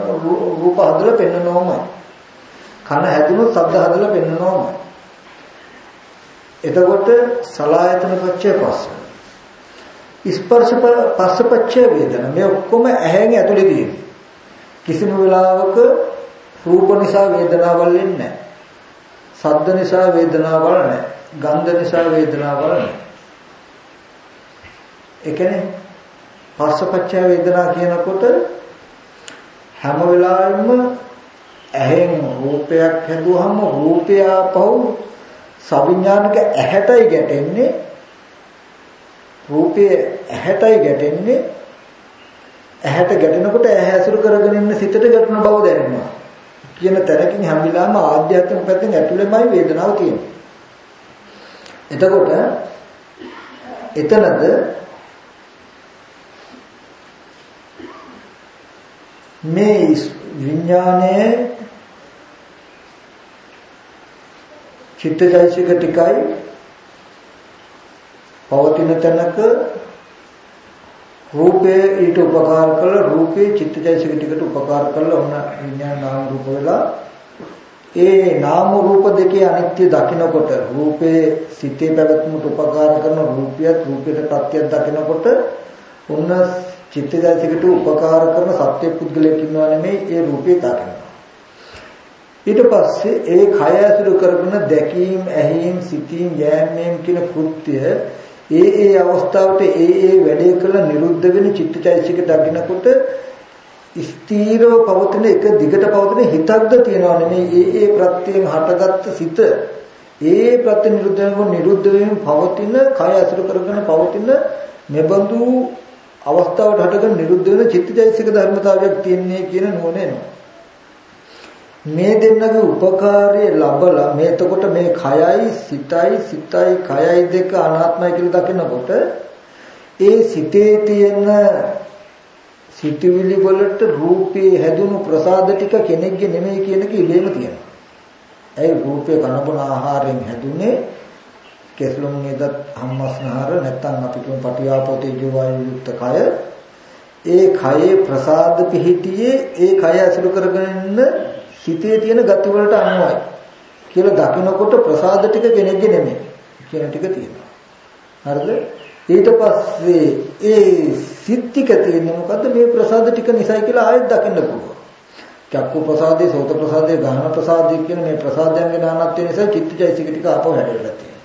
රූප හදලා පෙනෙනවමයි. කන හැදුනොත් ශබ්ද හදලා පෙනෙනවමයි. එතකොට සලායතන පච්චය පස්ස. ස්පර්ශ පස්සපච්චය වේදනා. මේ ඔක්කොම ඇහෙන් ඇතුලේ තියෙනවා. කිසිම වෙලාවක රූප නිසා වේදනාවල් වෙන්නේ නැහැ. ශබ්ද නිසා වේදනාවල් නැහැ. ගන්ධ නිසා වේදනාවල් නැහැ. ඒ කියන්නේ පස්සපච්චය වේදනා කියනකොට හැම වෙලාවෙම ඇහෙන් රූපයක් හැදුවහම රූපය පහු සවිඥානික ඇහැටයි ගැටෙන්නේ රූපයේ ඇහැටයි ගැටෙන්නේ. ඇහැට ගැටෙනකොට ඇහැ ඇසුරු කරගෙන ඉන්න සිතට ගැටෙන බව දැනෙනවා. කියන තැනකින් හැම වෙලාවෙම ආධ්‍යාත්මික පැත්තෙන් ඇතුළෙමයි වේදනාව තියෙන්නේ. එතකොට එතනද මේ විඥානයේ චිත්තචෛසික ටිකයි පවතින තැනක රූපේ ඊට උපකාර කළ රූපේ චිත්තචෛසික ටිකට උපකාර කළ ඔන්න විඥාන නාම රූප වෙලා ඒ නාම රූප දෙකේ අනිත්‍ය දකිනකොට රූපේ සිතේ පැවැත්මට උපකාර කරන රූපියත් රූපයට ප්‍රත්‍යයක් දකිනකොට ඔන්න චිත්තජාතිකට උපකාර කරන සත්‍ය පුද්ගලයෙක් ඉන්නවා නෙමෙයි ඒ රූපේ දකිනවා. ඊට පස්සේ ඒ කය ඇසුරු කරගෙන දැකීම, ඇහිීම, සිතීම, යෑමීම කියන කෘත්‍ය ඒ ඒ අවස්ථාවට ඒ ඒ වැඩේ කළ නිරුද්ධ වෙන චිත්තචෛසික දකිනකොට ස්ථීරව පවතින එක දිගට පවතින හිතක්ද තියනවා නෙමෙයි ඒ ඒ ප්‍රත්‍යයෙන් හටගත්ත සිත ඒ ප්‍රත්‍ය නිරුද්ධ වෙනකොට නිරුද්ධ වෙමින් පවතින කය ඇසුරු කරගෙන පවතින මෙබඳු අවස්ථාවට හටගෙන නිරුද්ධ වෙන චිත්තජෛසික ධර්මතාවයක් තියෙන්නේ කියන නුවණ එනවා. මේ දෙන්නගේ උපකාරය ලබලා මේ එතකොට මේ කයයි සිතයි සිතයි කයයි දෙක අනාත්මයි කියලා දකිනකොට ඒ සිතේ තියෙන සිතුවිලි වලට රූපේ හැදුණු ප්‍රසාද ටික කෙනෙක්ගේ නෙමෙයි කියන එක ඉලෙම තියෙනවා. ඒ රූපේ කනබුන ආහාරයෙන් හැදුනේ කෙස්ලොම් නේද හම්මස්නහර නැත්තම් අපි කියමු පටිආපෝ තේජෝ වායු යුක්ත කය ඒ කයේ ප්‍රසාද පිහිටියේ ඒ කය අසුරු කරගෙන හිතේ තියෙන ගති වලට අනුවයි කියලා දකිනකොට ප්‍රසාද ටික කෙනෙක්ගේ නෙමෙයි කියන ටික තියෙනවා. හරිද? ඊට පස්සේ ඒ සිත්තික තියෙන්නේ මොකද්ද? මේ ප්‍රසාද ටික නිසයි කියලා ආයෙත් දකින්න පුළුවන්. චක්කු ප්‍රසාදේ සෝත ප්‍රසාදේ ගාහන ප්‍රසාදේ කියන මේ ප්‍රසාදයන්ගේ නානත්වය නිසා චිත්තචෛසික ටික ආපහු හැදෙලා තියෙනවා.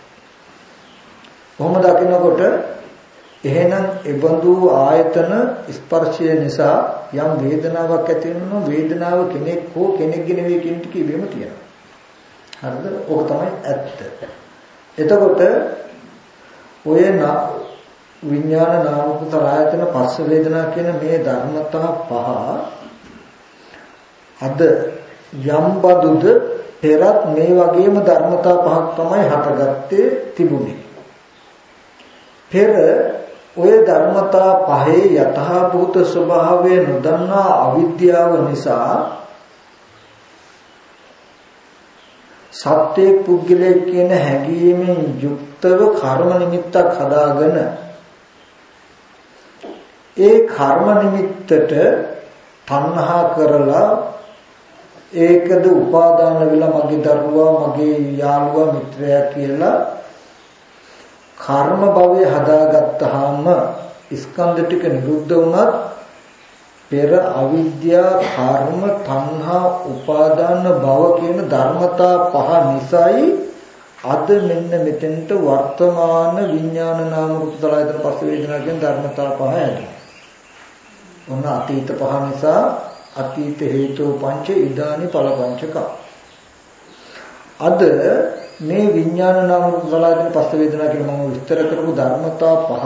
කොහොම දකින්නකොට එහෙනම් ඒබඳු ආයතන ස්පර්ශය නිසා යම් වේදනාවක් ඇති වෙනවා වේදනාව කෙනෙක් හෝ කෙනෙක්ගේ නෙවෙයි කියන ටික ඉබේම තියෙනවා. හරිද? ඕක තමයි ඇත්ත. එතකොට ඔය විඥාන නාම රූප ආයතන පස්ස වේදනා කියන මේ ධර්මතා පහ අද යම් බදුද පෙරත් මේ වගේම ධර්මතා පහක් තමයි හටගත්තේ තිබුණේ. පෙර ඔය ධර්මතා පහේ යථාභූත ස්වභාවය නොදන්නා අවිද්‍යාව නිසා සත්‍යයේ පුද්ගලයෙක් කියන හැඟීමෙන් යුක්තව කර්ම නිමිත්තක් හදාගෙන ඒ කර්ම නිමිත්තට තණ්හා කරලා ඒකද උපාදාන වෙලා මගේ දරුවා මගේ යාළුවා මිත්‍රයා කියලා කර්ම භවය හදාගත්තාම ස්කන්ධ ටික නිරුද්ධ වුණත් පෙර අවිද්‍යා කර්ම තණ්හා උපාදාන භව කියන ධර්මතා පහ නිසායි අද මෙන්න මෙතෙන්ට වර්තමාන විඥාන නාම රූප සලආයතන පස්ස වේදනා කියන ධර්මතා පහ ඇති. ඔන්න අතීත පහ නිසා අතීත හේතෝ පංච ඉදානි ඵල පංචක අද මේ විඥාන නාම රූප සලආයතන පස්ස වේදනා කියලා මම විස්තර කරපු ධර්මතා පහ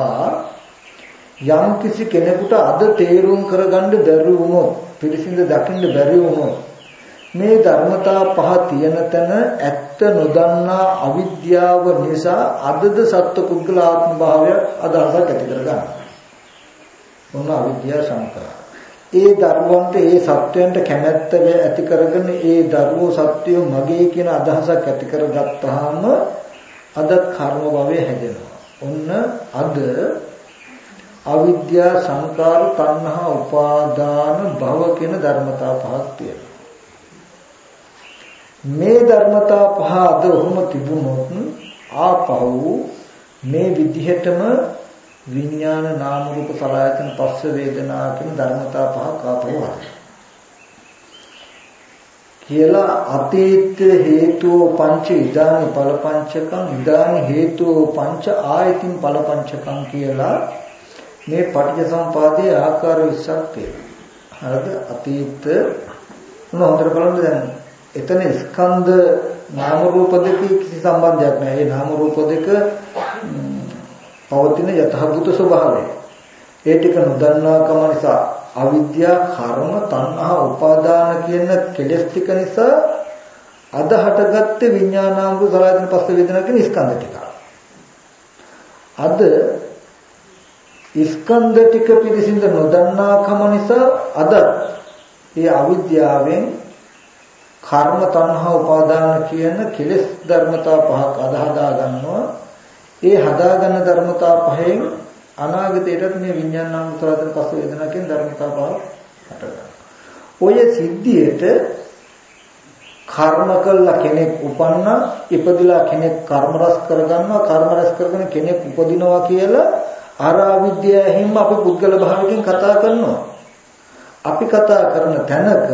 යම් කිසි කෙනෙකුට අද තේරුම් කරගන්න බැරි වුණොත් පිළිසිඳ දකින්න බැරි වුණොත් මේ ධර්මතා පහ තියෙන තැන ඇත්ත නොදන්නා අවිද්‍යාව නිසා අදද සත්පුද්ගල ආත්ම භාවය අදහසක් ඇති කරගන්න. මොන අවිද්‍යාව සංකාර. ඒ දරුවන්ට ඒ සත්වයන්ට කැමැත්ත ඇති කරගෙන ඒ දරුවෝ සත්වය මගේ කියන අදහසක් ඇති කරගත්තාම අද කර්ම භවය හැදෙනවා. ඔන්න අද අවිද්‍යා සංකාර තණ්හා උපාදාන භව කියන ධර්මතා පහක් තියෙනවා. මේ ධර්මතා පහ අද ඔහොම තිබුණොත් ආපහු මේ විදිහටම විඥාන නාම රූප සලආයතන පස්ස වේදනා කියන ධර්මතා පහක් ආපහු කියලා අතීත හේතුව පංච ඉදානි ඵල පංචකම් ඉදානි හේතුව පංච ආයතින් ඵල පංචකම් කියලා මේ පටිච්චසමුපාදයේ ආකාර 20ක් තියෙනවා. හරිද? අතීත මොන හොඳට බලන්න දැන් එතන ස්කන්ධ නාම රූප දෙක කිසි සම්බන්ධයක් නැහැ. ඒ නාම රූප දෙක පවතින යථාභූත ස්වභාවය. ඒ ටික නොදන්නාකම නිසා අවිද්‍යා, කර්ම, තණ්හා, උපාදාන කියන කෙලෙස් ටික නිසා අද හටගත්තේ විඥානාංගු සලආයතන පස්ස වේදනා කියන ස්කන්ධ ටික. අද ස්කන්ධ ටික පිළිසිඳ නොදන්නාකම නිසා අද ඒ අවිද්‍යාවෙන් කර්ම තණ්හා උපාදාන කියන කෙලෙස් ධර්මතා පහක් අදහදා ගන්නවා. ඒ හදාගන්න ධර්මතා පහෙන් අනාගතයටත් මේ විඤ්ඤාණාම උතරතන පස්ස වේදනා කියන ධර්මතා පහ හටගන්නවා. ඔය සිද්ධියට කර්ම කළා කෙනෙක් උපන්න ඉපදිලා කෙනෙක් කර්ම රැස් කරගන්නවා කර්ම රැස් කරගෙන කෙනෙක් උපදිනවා කියලා අර අවිද්‍යාවෙන් අපි පුද්ගල භාවයෙන් කතා කරනවා. අපි කතා කරන තැනක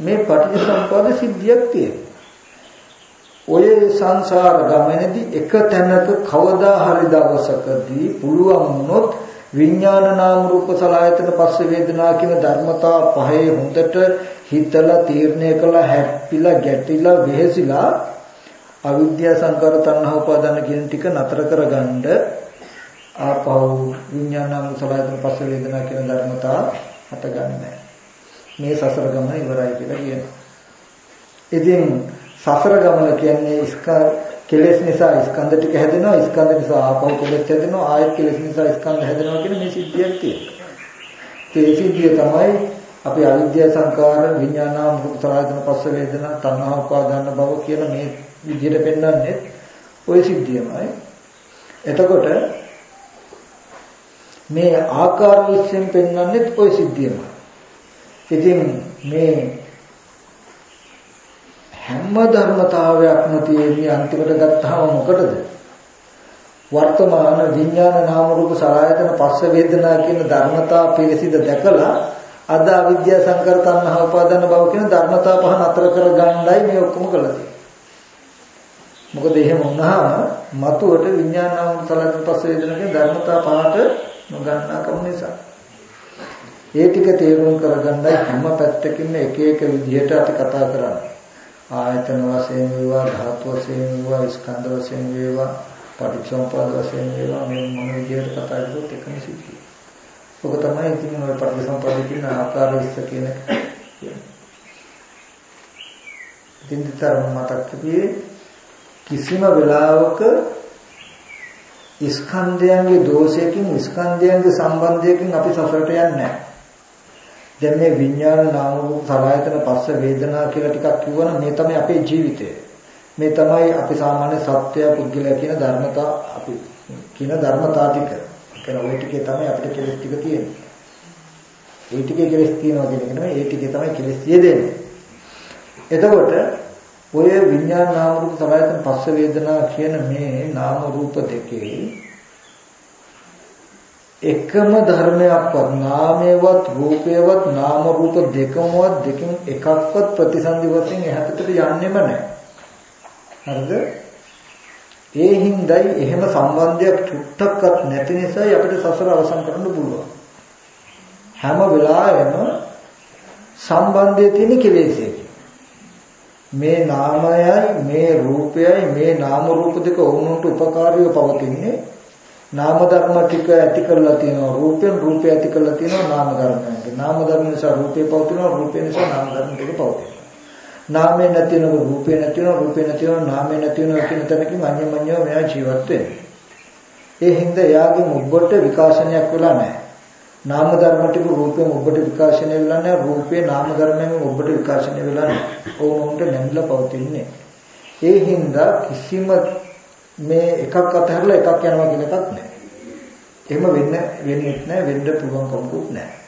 මේ පටිච්චසමුප්පාද සිද්ධියක් තියෙනවා. ඔය සංසාර ගමනේදී එක තැනක කවදා හරි දවසකදී පුළුවන් වුණොත් විඥාන නාම රූප සලආයතන පස්ස වේදනා කියන ධර්මතා පහේ හොඳට හිතලා තීරණය කළා හැප්පිලා ගැටිලා වෙහෙසිලා අවිද්‍යා සංකාර තණ්හා උපාදාන කියන ටික නතර කරගන්න ආපහු විඥාන නාම සලආයතන පස්ස වේදනා කියන ධර්මතා හටගන්නේ මේ සසර ගමන ඉවරයි කියලා කියනවා. ඉතින් සසර ගමන කියන්නේ ස්කන්ධ කෙලෙස් නිසා ස්කන්ධ ටික හැදෙනවා ස්කන්ධ නිසා ආපහු කෙලෙස් හැදෙනවා ආයත් කෙලෙස් නිසා ස්කන්ධ හැදෙනවා කියන මේ සිද්ධියක් තියෙනවා. ඒ සිද්ධිය තමයි අපි අවිද්‍යා සංකාර විඥානාම රූපතරායතන පස්ස වේදනා තණ්හා උපාදාන භව කියන මේ විදිහට පෙන්වන්නේ ওই සිද්ධියමයි. එතකොට මේ ආකාර විශ්යෙන් පෙන්වන්නේ ওই සිද්ධියමයි. ඉතින් මේ හැම ධර්මතාවයක්ම තියෙන්නේ අන්තිමට ගත්තාම මොකටද? වර්තමාන විඥාන නාම රූප සලආයතන පස්ස වේදනා කියන ධර්මතා පිළිසිඳ දැකලා අද අවිද්‍යා සංකර තණ්හා උපාදාන භව කියන ධර්මතා පහ නතර කර ගන්නයි මේ ඔක්කොම කළේ. මොකද එහෙම වුණාම මතුවට විඥාන නාම රූප සලආයතන පස්ස වේදනා කියන ධර්මතා පහට නොගන්නා කම නිසා ඒ ටික තේරුම් කරගන්නයි හැම පැත්තකින්ම එක එක විදිහට අපි කතා කරන්නේ. ආයතන වශයෙන් වේවා, ධාතු වශයෙන් වේවා, ස්කන්ධ වශයෙන් වේවා, පටිච්චසමුප්පාද වශයෙන් වේවා මේ මොන විදිහට කතා කරොත් එකම සිද්ධිය. ඔක තමයි ඉතින් ඔය පටිච්චසමුප්පාද කියන ආකාර විස්ස කියන ඉතින් විතර මතක් කිසිම වෙලාවක ස්කන්ධයන්ගේ දෝෂයකින් ස්කන්ධයන්ගේ සම්බන්ධයකින් අපි සසරට යන්නේ නැහැ. දැන් මේ විඥාන නාම රූප සලආයතන පස්ස වේදනා කියලා ටිකක් කිව්වනම් මේ තමයි අපේ ජීවිතය. මේ තමයි අපි සාමාන්‍ය සත්‍ය පුද්ගලයා කියන ධර්මතා අපි කියන ධර්මතා ටික. කියන ওই ටිකේ තමයි අපිට කෙලෙස් ටික තියෙන්නේ. ඒ ටිකේ කෙලෙස් තියෙනවා කියන එක නෙමෙයි ඒ ටිකේ තමයි කෙලෙස් තියෙන්නේ. එතකොට ඔය විඥාන නාම රූප සලආයතන පස්ස වේදනා කියන මේ නාම රූප දෙකේ එකම ධර්මයක්වත් නාමයේවත් රූපයේවත් නාම රූප දෙකමවත් දෙකෙන් එකක්වත් ප්‍රතිසන්දි වශයෙන් එහාටට යන්නෙම නැහැ. හරිද? ඒ හින්දායි එහෙම සම්බන්ධයක් චුට්ටක්වත් නැති නිසායි අපිට සසර අවසන් කරන්න පුළුවන්. හැම වෙලාවෙම සම්බන්ධය තියෙන කෙලෙසේකින්. මේ නාමයයි මේ රූපයයි මේ නාම රූප දෙක වුණුන්ට උපකාරීව පවතින්නේ නාම ධර්ම ටික ඇති කරලා තියෙනවා. රූපෙන් රූපය ඇති කරලා තියෙනවා නාම ධර්මයන්ගේ නාම ධර්ම නිසා රූපේ පවතිනවා රූපේ නිසා නාම ධර්ම ටික පවතිනවා. නාමේ නැතිනකොට රූපේ නැතිනවා රූපේ නැතිනවා නාමේ නැතිනවා කියන තැනකින් අන්‍යමඤ්ඤව මෙයා ජීවත් වෙන්නේ. ඒ හින්දා එයාගේ මුබ්බට විකාශනයක් වෙලා නැහැ. නාම ධර්ම ටික රූපයෙන් ඔබට විකාශනය වෙලා නැහැ. රූපේ නාම ධර්මයෙන් ඔබට විකාශනය වෙලා නැහැ. ඕනොන්ට නැඹලා පවතින්නේ. ඒ හින්දා කිසිම මේ එකක් අතහැරලා එකක් යනවා කියන එකක් නැහැ එහෙම වෙන්න වෙන්නේ නැහැ වෙන්න පුළුවන් කමකුත් නැහැ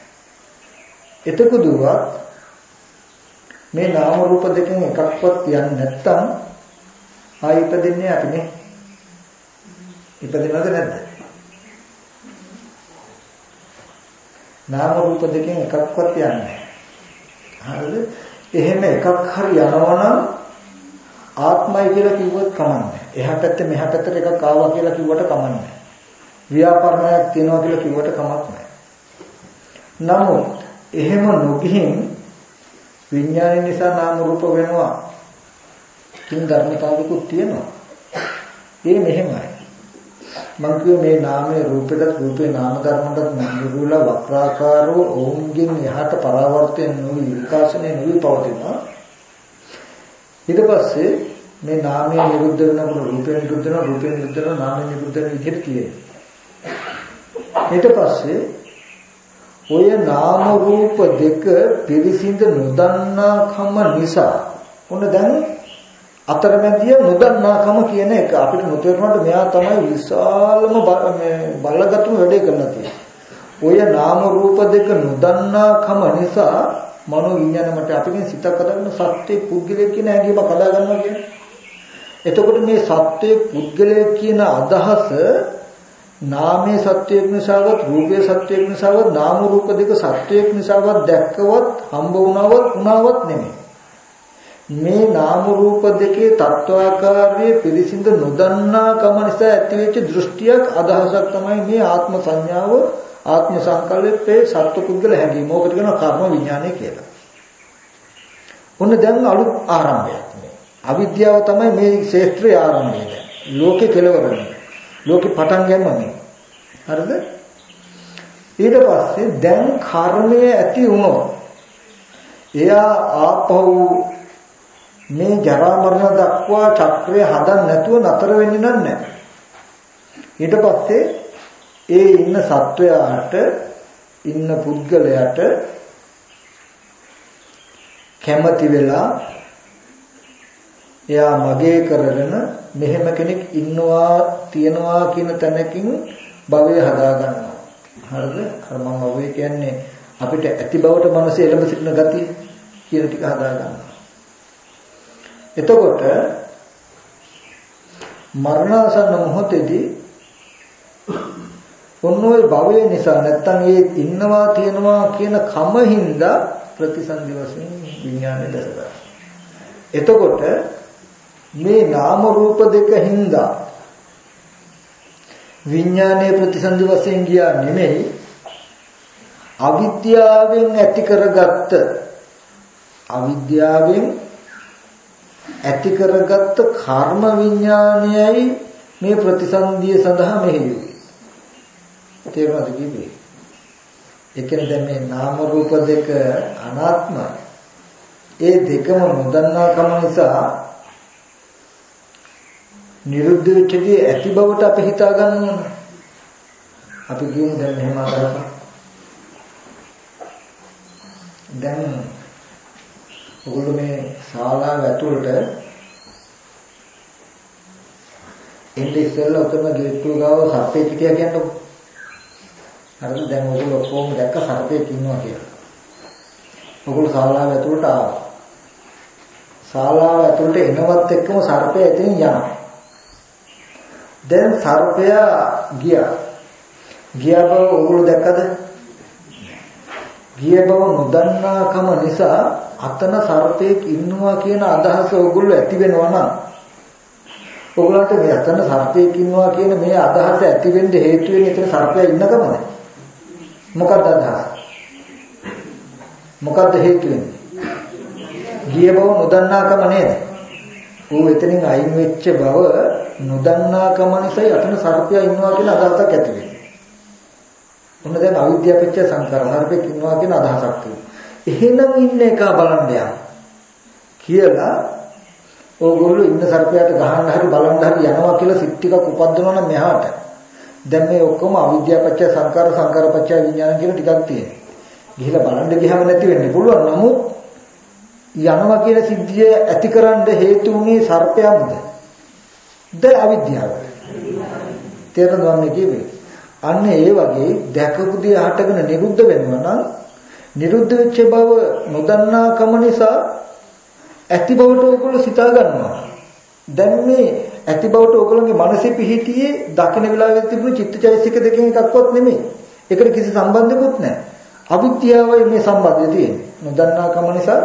එතකොදුවත් මේ නාම රූප දෙකෙන් එකක්වත් යන්නේ නැත්තම් ආයෙ ඉපදෙන්නේ අපිනේ ඉපදෙනවද නැද්ද? නාම රූප දෙකෙන් එකක්වත් යන්නේ හරිද? එහෙම එකක් හරි යනවනම් ආත්මය කියලා කිව්වොත් කමන්නේ. එහා පැත්තේ මෙහා පැත්තට එකක් ආවා කියලා කිව්වට කමන්නේ. ව්‍යාපාරණයක් තියනවා කියලා කිව්වට කමක් නැහැ. නමුත් එහෙම නොගිහින් විඥානය නිසා නාම රූප වෙනවා. කින් ධර්මතාවකුත් තියෙනවා. ඒ මෙහෙමයි. මම කියුවේ මේ නාමයේ රූපෙට රූපේ නාම ධර්මකට නිරුල වක්‍රාකාරව ඕන්ගෙන් එහාට පරාවර්තයෙන් නොවි විකාශනය නොවි පවතිනවා ඊට පස්සේ මේ නාමයේ නිරුද්ධ වෙනකොට රූපේ නිරුද්ධ වෙනවා රූපේ නිරුද්ධ වෙනවා නාමයේ නිරුද්ධ වෙන විදිහට තියෙනවා ඊට පස්සේ ඔය නාම රූප දෙක පිරිසිඳ නොදන්නාකම නිසා ඔන්න දැන් අතරමැදිය නොදන්නාකම කියන එක අපිට නොතේරුණාට මෙයා තමයි විශාලම මේ බලගතුම වැඩේ කරලා තියෙන්නේ. ඔය නාම රූප දෙක නොදන්නාකම නිසා මනෝ විඥාන මත අපිට සිතක් හදන්න සත්‍ය පුද්ගලය කියන හැඟීම කඩා ගන්නවා කියන්නේ. එතකොට මේ සත්‍ය පුද්ගලය කියන අදහස නාමයේ සත්‍යයක් නිසාවත් රූපයේ සත්‍යයක් නිසාවත් නාම රූප දෙක සත්‍යයක් නිසාවත් දැක්කවත් හම්බ වුණාවත් වුණාවත් නෙමෙයි. මේ නාම රූප දෙකේ තත්වාකාරයේ පිළිසිඳ නොදන්නා කම නිසා ඇතිවෙච්ච දෘෂ්ටියක් අදහසක් තමයි මේ ආත්ම සංඥාව ආත්ම සංකල්පයේ සත්පුද්ගල හැඟීම. ඕකට කියනවා කර්ම විඥානය කියලා. ඔන්න දැන් අලුත් ආරම්භයක් මේ. අවිද්‍යාව තමයි මේ ක්ෂේත්‍රයේ ආරම්භය. ලෝකේ කෙලවරනේ. ලෝකේ පටන් ගන්නනේ. හරිද? ඊට පස්සේ දැන් කර්මය ඇති වුණොත් එයා ආපහු මේ ජරා මරණ දක්වා චක්‍රය හදන්න නැතුව නතර වෙන්නේ නැහැ. ඊට පස්සේ ඒ ඉන්න සත්වයාට ඉන්න පුද්ගලයාට කැමති වෙලා එයා මගේ කරගෙන මෙහෙම කෙනෙක් ඉන්නවා තියනවා කියන තැනකින් භවය හදා ගන්නවා. හරිද? අර මම ඔය කියන්නේ අපිට ඇති බවට මනස එළඹ සිටින ගතිය කියන ටික හදා ගන්නවා. එතකොට මරණාසන්න මොහොතේදී ඔන්න ඔය භවය නිසා නැත්තම් ඒ ඉන්නවා තියනවා කියන කම හින්දා ප්‍රතිසන්දි වශයෙන් විඥානය දැසගන්නවා. එතකොට මේ නාම රූප දෙක හින්දා විඥානයේ ප්‍රතිසන්දි වශයෙන් ගියා නෙමෙයි අවිද්‍යාවෙන් ඇති කරගත්ත අවිද්‍යාවෙන් ඇති කරගත්ත කර්ම විඥානයයි මේ ප්‍රතිසන්දිය සඳහා මෙහෙයුවේ. තේරුණාද කිව්වේ? ඒ කියන්නේ දැන් මේ නාම රූප දෙක අනාත්මයි. ඒ දෙකම නොදන්නාකම නිසා නිරුද්ධ වෙච්චදී ඇති බවට අපි හිතා ගන්න ඕන. අපි කියමු දැන් මෙහෙම අදහසක්. දැන් ඔගොල්ලෝ මේ ශාලාව ඇතුළට එන්නේ ඉස්සෙල්ලා උතන ගේට්ටුව ගාව සර්පෙක් හිටියා කියන්නකො. හරිද? දැන් ඔයගොල්ලෝ ඔක්කොම දැක්ක සර්පෙක් ඉන්නවා කියලා. ඔයගොල්ලෝ ශාලාව ඇතුළට ආවා. ශාලාව ඇතුළට එනවත් එක්කම සර්පයා එතනින් යනවා. දැන් සර්පයා ගියා. ගියා බව ඔයගොල්ලෝ දැක්කද? ගිය බව නොදන්නාකම නිසා අතන සර්පෙක් ඉන්නවා කියන අදහස ඕගොල්ලෝ ඇති වෙනවා නම් ඕගොල්ලන්ට මේ අතන සර්පෙක් ඉන්නවා කියන මේ අදහස ඇති වෙන්න හේතු වෙන්නේ එතන සර්පයා ඉන්නකමද මොකක්ද අදහස මොකද්ද හේතු වෙන්නේ? ගිය බව නොදන්නාකම නේද? ඌ එතනින් අයින් වෙච්ච බව නොදන්නාකම නිසා යටන සර්පයා ඉන්නවා කියන අදහසක් ඇති වෙනවා. මොන දැන් අවිද්‍යාව පිච්ච සංකාර සර්පෙක් ඉන්නවා කියන අදහසක් තියෙනවා. එහෙනම් ඉන්න එක බලන්න යන්න. කියලා ඕගොල්ලෝ ඉන්න සර්පයාට ගහන්න හරි බලන්න හරි යනවා කියලා සිත් ටිකක් උපද්දනවා නම් මෙහාට. දැන් මේ ඔක්කොම අවිද්‍යාව පත්‍ය සංකාර සංකාර පත්‍ය විඥාන කියලා ටිකක් තියෙනවා. ගිහිලා බලන්න ගියාම නැති වෙන්න පුළුවන්. නමුත් යනවා කියන සිද්ධිය ඇතිකරන්න හේතු වුණේ සර්පයාමද? ද අවිද්‍යාව. තේරෙනවද මේ කියන්නේ? අන්න ඒ වගේ දැකපු දේ හටගෙන නිරුද්ධ වෙනවා නම් නිරුද්ධ වෙච්ච බව නොදන්නා කම නිසා ඇති බවට ඕගොල්ලෝ සිතා ගන්නවා. දැන් මේ ඇති බවට ඕගොල්ලෝගේ මනසේ පිහිටියේ දකින වෙලාවෙත් තිබුණු චිත්තචෛසික දෙකෙන් එකක්වත් නෙමෙයි. ඒකට කිසි සම්බන්ධයක්වත් නැහැ. අවිද්‍යාවයි මේ සම්බන්ධය තියෙන්නේ. නොදන්නා කම නිසා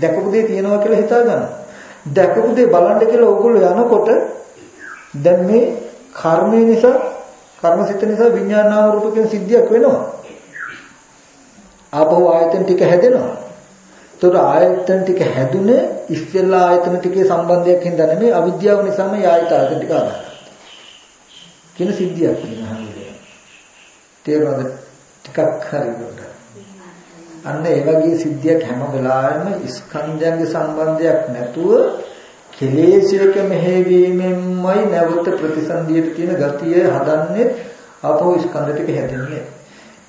දැකපු දේ තියෙනවා කියලා හිතා ගන්නවා. දැකපු දේ බලන්න කියලා ඕගොල්ලෝ යනකොට දැන් මේ කර්මය නිසා කර්මසිත නිසා විඥානාම රූප කියන සිද්ධියක් වෙනවා. ආපහු ආයතන ටික හැදෙනවා. ඒතර ආයතන ටික හැදුනේ ඉස්සෙල්ලා ආයතන ටිකේ සම්බන්ධයක් හින්දා නෙමෙයි අවිද්‍යාව නිසාම මේ ආයතන ටික ආවා. කියන සිද්ධියක් වෙනවා. තේරුණාද? ටිකක් හරියට. අන්න ඒ වගේ සිද්ධියක් හැම වෙලාවෙම ස්කන්ධයන්ගේ සම්බන්ධයක් නැතුව කෙලෙසයක මෙහෙවීමෙන්මයි නැවත ප්‍රතිසන්දියට තියෙන ගතිය හදන්නේ අපෝ ස්කන්ධ ටික හැදෙන්නේ.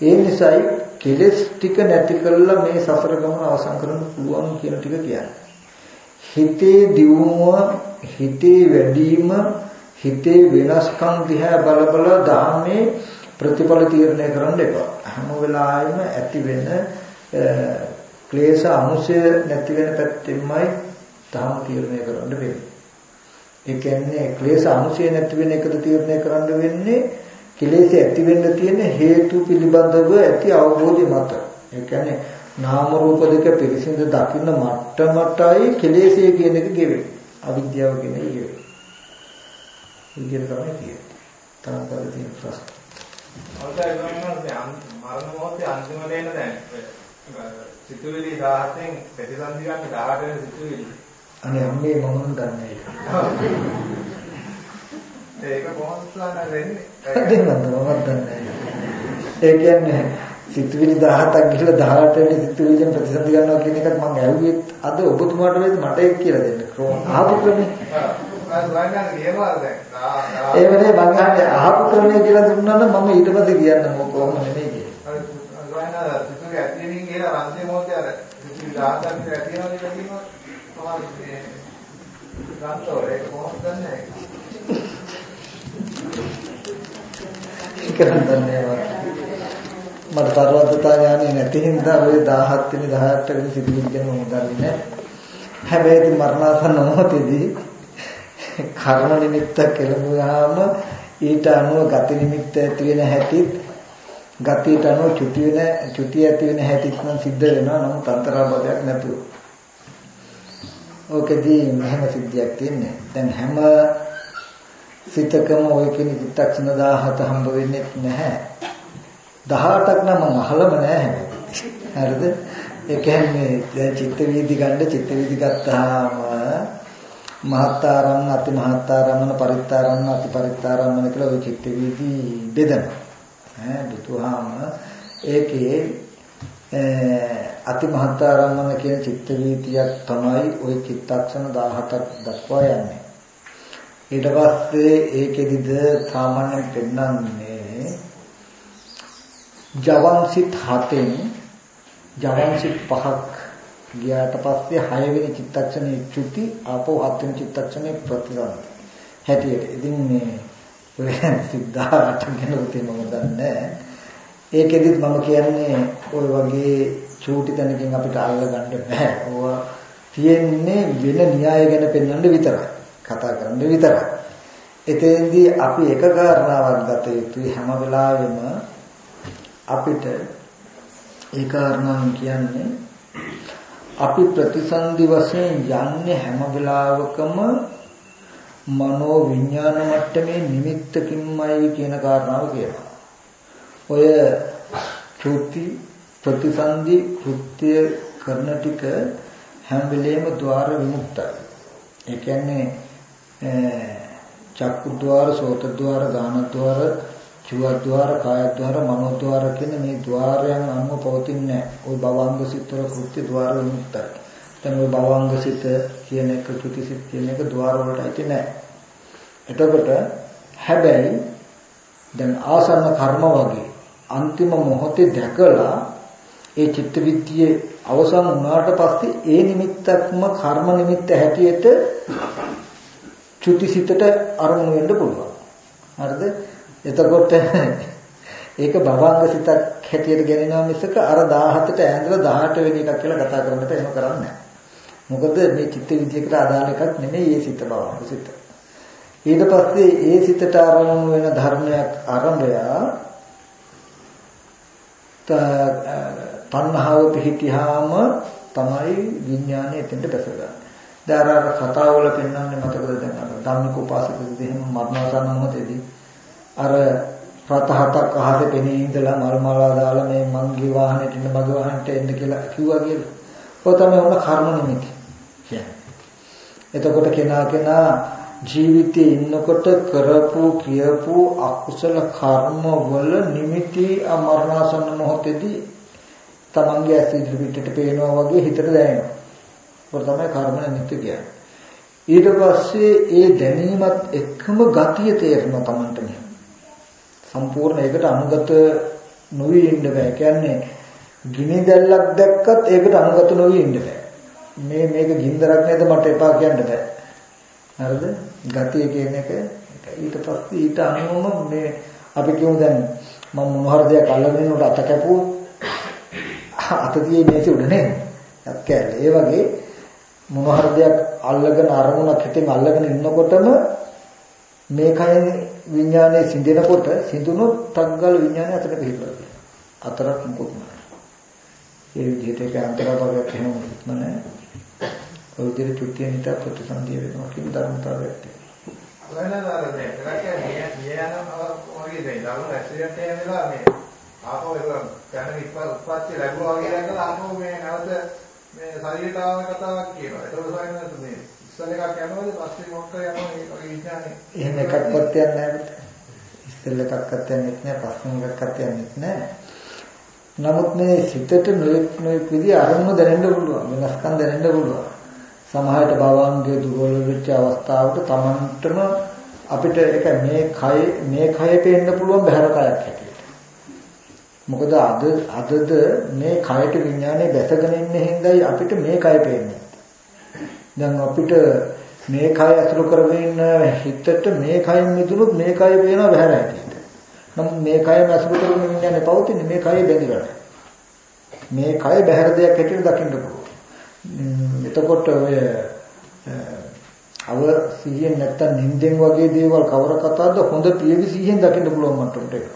ඒ නිසායි කෙලෙස් ටික නැති කරලා මේ සසර ගමන අවසන් කරන්න පුළුවන් කියන ටික කියන්නේ. හිතේ දියුණුව, හිතේ වැඩිම, හිතේ වෙනස්කම් දිහා බල බල ධාමේ ප්‍රතිඵල තීරණය කරන්න එපා. හැම වෙලාවෙම ඇති වෙන ක්ලේශ අනුසය නැති වෙන පැත්තෙන්මයි තාම තීරණය කරන්න වෙන්නේ. ඒ කියන්නේ ක්ලේශ අනුසය නැති වෙන එකද තීරණය කරන්න වෙන්නේ කෙලෙස් ඇති වෙන්න තියෙන හේතු පිළිබඳව ඇති අවබෝධය මත. ඒ කියන්නේ නාම රූප දෙක පිරිසිදු දකින්න මට්ටමටයි කෙලෙස්ය කියන එක ගෙවෙන්නේ. අවිද්‍යාව කියන එක ගෙවෙන්නේ. විදියට තමයි කියන්නේ. තාම තියෙන ප්‍රශ්න. අවසරයි මරණ මොහොතේ අන්තිමට එන දැන් සිතුවිලි 17න් ප්‍රතිසන්දි ගන්න 18 වෙනි සිතුවිලි. අනේ අම්මේ මම දන්නේ ඒක කොහොමද වෙන්නේ? දෙන්නත් මම දන්නේ ඒ කියන්නේ සිතුවිලි 17ක් ගිහලා 18 වෙනි සිතුවිලිෙන් ප්‍රතිසන්දි ගන්නවා කියන එකත් මම ඇහුවේ අද ඔබතුමාට වේද මට ඒක කියලා දෙන්න. ක්‍රෝම ආපු ක්‍රමේ. ඒ වෙලේ මම අහන්නේ අහපු ක්‍රමයේ කියලා දුන්නා නම් මම ඊට පස්සේ කියන්න මොකෝ කොහොම නෙමෙයි ඇතිවෙනින් කියලා රන්දේ මොකද අර සිතුවේ දාතන් ඇති වෙනවා කියලා කියනවා. තමයි ගන්නෝ ඒක කොහොමද දන්නේ? ඒක දන්නේ මට තරවද්දතා ඥානෙ නැති හින්දා ඔය 17 වෙනි 18 වෙනි සිතුවිලි ගැන මම දන්නේ නැහැ. හැබැයි මරණාසන්න මොහොතේදී කර්ම නිමිත්ත කෙලමුවාම ඊට අනුව ගති නිමිත්ත ඇති වෙන හැටිත් ගතියට අනුව චුති වෙන චුති ඇති වෙන හැටිත් නම් සිද්ධ වෙනවා නමුත් අන්තරාබදයක් නැතුව. ඕකෙදී මෙහෙම සිද්ධියක් තියෙන්නේ. දැන් හැම සිතකම ওই කියන චිත්තක්ෂණ 17 හම්බ වෙන්නේ නැහැ. 18ක් නම් මම අහලම නැහැ හැබැයි. හරිද? ඒ කියන්නේ දැන් චිත්ත වීදි ගන්න චිත්ත වීදි ගත්තාම මහත්තාරම්ම අති මහත්තාරම්මන පරිත්තාරම්ම අති පරිත්තාරම්මන කියලා ওই චිත්ත වීදි බෙදනවා. ඈ බුදුහාම ඒකේ අති මහත්තාරම්මන කියන චිත්ත වීතියක් තමයි ওই චිත්තක්ෂණ 17ක් දක්වා යන්නේ. ඊට පස්සේ ඒකෙදිද සාමාන්‍යයෙන් පෙන්වන්නේ ජවන්සිත හතෙන් ජවන්සිත පහක් ගියාට පස්සේ 6 වෙනි චිත්තක්ෂණේ චුති ආපෝ 7 වෙනි චිත්තක්ෂණේ ප්‍රතිසන්ද හැටියට ඉතින් මේ ඔය සිද්ධාර්ථ ගැන උතේ මම දන්නේ ඒකෙදිත් මම කියන්නේ ওই වගේ චූටි තැනකින් අපිට අල්ල ගන්න බෑ. ඕවා තියෙන්නේ වෙන න්‍යාය ගැන පෙන්වන්න විතරයි. කතා කරන්න විතරයි. එතෙන්දී අපි එක කාරණාවක් ගත යුතුයි. හැම වෙලාවෙම අපිට ඒ කාරණාව කියන්නේ අපි ප්‍රතිසන්දි වශයෙන් යන්නේ හැම වෙලාවකම මනෝ විඥාන මට්ටමේ නිමිත්තකින්මයි කියන කාරණාව කියනවා. ඔය ත්‍ෘති ප්‍රතිසන්දි කෘත්‍ය කරන ටික හැම වෙලේම ద్వාර විමුක්තයි. ඒ කියන්නේ චක්කු ద్వාර, සෝත ద్వාර, ගාන ద్వාර, චුව ద్వාර, කාය ద్వාර, මනෝ ద్వාර කියන මේ ద్వාරයන් අනුව පවතින්නේ නැහැ. ওই භවංග සිත්තර කෘත්‍ය ద్వාර විමුක්තයි. එතන ඔය භවංග සිත කියන එක ත්‍ුති සිත කියන එක ద్వාර වලට ඇති නෑ. එතකොට හැබැයි දැන් ආසන්න කර්ම වගේ අන්තිම මොහොතේ දැකලා ඒ චිත්ත විද්‍යේ අවසන් වුණාට පස්සේ ඒ නිමිත්තක්ම කර්ම නිමිත්ත හැටියට ත්‍ුති සිතට අරමුණු වෙන්න පුළුවන්. හරිද? එතකොට ඒක භවංග සිතක් හැටියට ගණනව මිසක අර 17ට ඇඳලා 18 වෙන එකක් කියලා කතා කරන්නට එහෙම කරන්නේ නැහැ. මොකද මේ චිත්ත විද්‍යාවකට අදාළ එකක් නෙමෙයි මේ සිත භවංග සිත. ඊට පස්සේ ඒ සිතට අරමුණු වෙන ධර්මයක් ආරම්භය තණ්හාව පිහිටියාම තමයි විඥානය එතෙන්ට බැසගන්නේ. දැන් අර කතාවල පෙන්වන්නේ මතකද දැන් අර ධම්මික උපාසකෙක්ද එහෙම මරණසන්න මොහොතේදී අර රත හතක් අහසේ පෙනී ඉඳලා මල් මාලා දාලා මේ මංගේ වාහනේට ඉන්න මගේ වාහනේට එන්න කියලා කිව්වා කියලා. ඔය තමයි උන කර්ම නිමිති කියන්නේ. එතකොට කෙනා කෙනා ජීවිතේ ඉන්නකොට කරපු කියපු අකුසල කර්ම වල නිමිති අමරණසන්න මොහොතේදී තමන්ගේ ඇස් ඉදිරිපිටට පේනවා වගේ හිතට දැනෙනවා. ඒක තමයි කර්ම නිමිති කියන්නේ. ඊට පස්සේ ඒ දැනීමත් එක්කම ගතිය තේරෙනවා තමන්ට මෙහෙම. සම්පූර්ණ ඒකට අනුගත නොවි ඉන්න බෑ. කියන්නේ ගිනි දැල්ලක් දැක්කත් ඒකට අනුගත නොවි ඉන්න බෑ. මේ මේක ගින්දරක් නේද මට එපා කියන්න බෑ. හරිද? ගතිය කියන එක ඊට පස්සේ ඊට අනුවම මේ අපි කියමු දැන් මම මොන හරි දෙයක් අල්ලගෙන ඉන්නකොට අත කැපුවොත් අත තියේ මේක උඩ නේද? අත් කැල්ල. ඒ වගේ මොන හරි දෙයක් අල්ලගෙන අරමුණක් හිතෙන් අල්ලගෙන ඉන්නකොටම මේ කයෙන් විඥානයේ සිඳෙනකොට සිඳුනොත් තග්ගල විඥානය අතට පිළිපදිනවා. අතරක් මොකුත් නැහැ. ඒ විදිහට ඒක අන්තරාභාවයක් එහෙම මොකුත් නැහැ. ඔය විදිහට චුට්ටිය නිතර ප්‍රතිසන්දිය වෙනවා කියන ධර්මතාවයක් තියෙනවා. වෙනදාර මේ කරකේ මේ මේ යන වගේ දැන් දරුණු ඇක්සිඩන්ට් එකක් වෙලා මේ ආපහු ඒක දැන ඉස්පත්ති ලැබුවා වගේ දැකලා ආපහු මේ නැවත මේ ශරීරයට ආව කතාවක් කියනවා. ඒක සොයන මේ ඉස්සල් එකක් යනවද පස්සේ මොකක් යනවා මේ වගේ විඥානේ. එහෙම එකක්වත් යන්නේ නැහැ. ඉස්සල් එකක්වත් යන්නේ නැහැ, පස්සේ එකක්වත් යන්නේ නැහැ. නමුත් මේ සිතට නොයෙක් නොයෙක් විදිහ අරමුණු දැනෙන්න පුළුවන්. වෙනස්කම් දැනෙන්න පුළුවන්. සමහරට භවංගයේ දුර්වල වෙච්ච අවස්ථාවට Tamanටම අපිට ඒක මේ කය මේ කය පේන්න පුළුවන් බහැර කයක් හැටියට. මොකද අද අදද මේ කයට විඥානේ බැසගෙන ඉන්න හින්දායි අපිට මේ කය පේන්නේ. දැන් අපිට මේ කය අතුරු කරගෙන හිතට මේ කයෙන් මිදුනොත් මේ කය පේනවා බහැර හැටියට. නමුත් මේ කයම අතුරු කරගෙන විඥානේ පවතින්නේ මේ කය බැඳිලා මේ කය බහැර දෙයක් හැටියට දකින්න පුළුවන්. එතකොට ඔය අව සිහියෙන් නැත්තම් නිින්දෙන් වගේ දේවල් කවර කතාවද හොඳ පියවි සිහියෙන් දකින්න පුළුවන් මට්ටමට ඒක.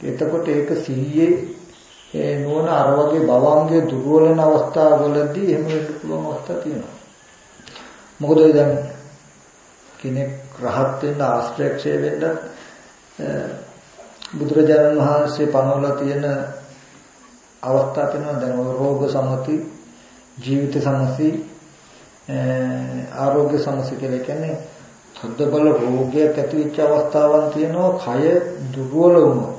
එතකොට ඒක සිහියේ ඒ නෝන අර වගේ භවංගයේ දුර්වලන අවස්ථාවවලදී එහෙම වෙන්න පුළුවන් අවස්ථා තියෙනවා. මොකද දැන් කෙනෙක් රහත් වෙන්න ආශ්‍රයක්ෂය වෙන්න බුදුරජාණන් වහන්සේ පනවලා තියෙන අවස්ථා තියෙනවා දැන් රෝග සමති ජීවිත සමසි ආරෝග්‍ය සමසි කියලා කියන්නේ සද්ද බල රෝගයක් ඇති වෙච්ච අවස්ථාවන් තියෙනවා කය දුර්වල වුණොත්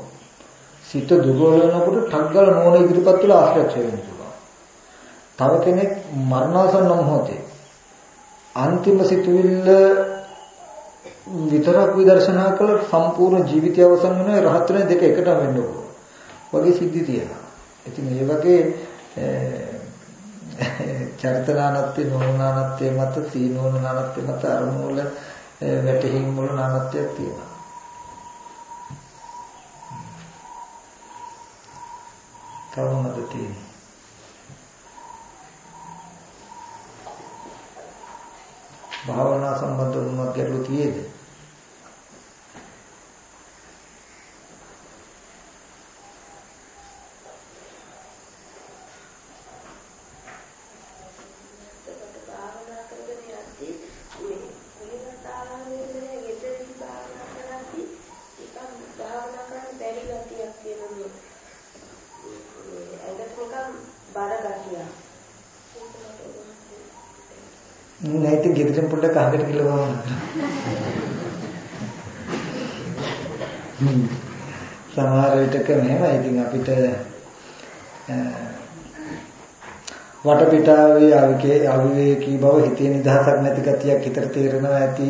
සිත දුර්වල වෙනකොට ටග්ගල නෝන ඉදිරිපත් වෙලා ආශ්‍රය වෙන්න පුළුවන්. තව කෙනෙක් මරණාසන්න මොහොතේ අන්තිම සිතුවිල්ල විතරක් විදර්ශනා කළ සම්පූර්ණ ජීවිතය අවසන් වෙන රහත් වෙන දෙක එකටම වෙන්න පුළුවන්. වගේ සිද්ධි තියෙනවා. ඉතින් මේ වගේ චරිතනානත්ත්‍ය නෝනානත්ත්‍ය මත සීනෝනානත්ත්‍ය මත අරමුණු වල වැටහීම් වල නානත්වයක් තියෙනවා. තවමද තියෙන්නේ. භාවනා සම්බන්ධ වුණත් ගැටලු තියෙද? පොඩ්ඩක් අහකට කියලා බලන්න. සමහර විටක මෙහෙම ඉතින් අපිට වටපිටාවේ අවිකේ අවිවේකී බව හිතේ නිදහසක් නැති ගතියක් හිතට තේරෙනවා ඇති.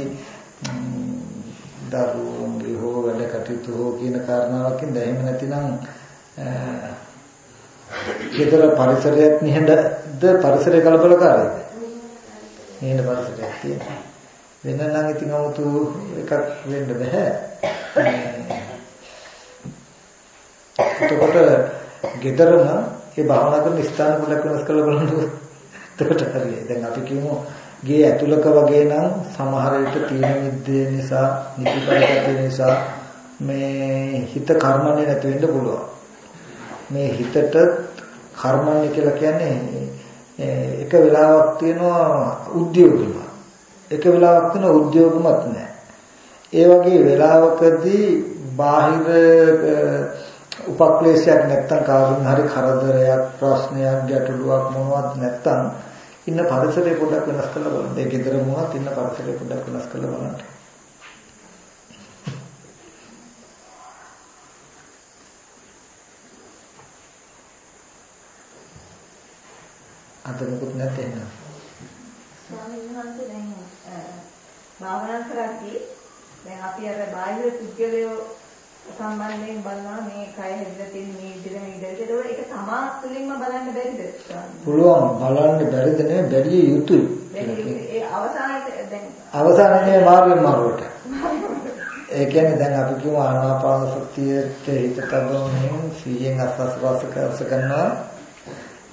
දරුවෝගේ හෝ වැඩ කටයුතු හෝ කියන කාරණාවකින් දැහෙම නැතිනම් ගෙදර පරිසරයක් නිහඬද? පරිසරය කලබලකාරීද? නිහඬ පරිසරයක් තියෙනවා. වෙන නම් ඉතින් 아무තු එකක් වෙන්න බෑ. එතකොට ගෙදරම ඒ භාවනා කරන ස්ථාන පොඩක් වෙනස් කරලා බලනකොට එතකොට හරියයි. දැන් අපි කියමු ගේ ඇතුළක වගේ නම් සමහර විට තීන මිද්දේ නිසා, නිතිපරකත නිසා මේ හිත කර්මන්නේ නැති වෙන්න පුළුවන්. මේ හිතට කර්මන්නේ කියලා කියන්නේ එක වෙලාවක් තියෙනවා උද්‍යෝගිම. එක වෙලාවක් තියෙනවා උද්‍යෝගමත් නැහැ. ඒ වගේ වෙලාවකදී බාහිර උපක්ලේශයක් නැත්තම් කාගෙන් හරි කරදරයක් ප්‍රශ්නයක් ගැටලුවක් මොනවත් නැත්තම් ඉන්න පරිසරය පොඩ්ඩක් වෙනස් කරලා බලන්න. ඒ ගෙදර මොනවත් ඉන්න පරිසරය පොඩ්ඩක් වෙනස් කරලා බලන්න. අද මොකුත් නැත්නම් එන්න. ස්වාමීන් වහන්සේ දැන් භාවනා කරද්දී දැන් අපි අර බාහිර පුද්ගලයෝ සම්බන්ධයෙන් බලනවා මේ කය හැදිලා තියෙන මේ විදිහට මේ විදිහට ඒක ඒක තමා තුළින්ම බලන්න බැරිද පුළුවන්. බලන්න බැරිද නේ. බැරිය යුතුයි. ඒ අවසානයේ දැන්? අවසානයේ මාර්ගය මාරුවට. ඒ කියන්නේ දැන් අපි කියමු ආනාපාන සතියට හිත තබමින් සිහියෙන් අස්වාස් කරස කරනවා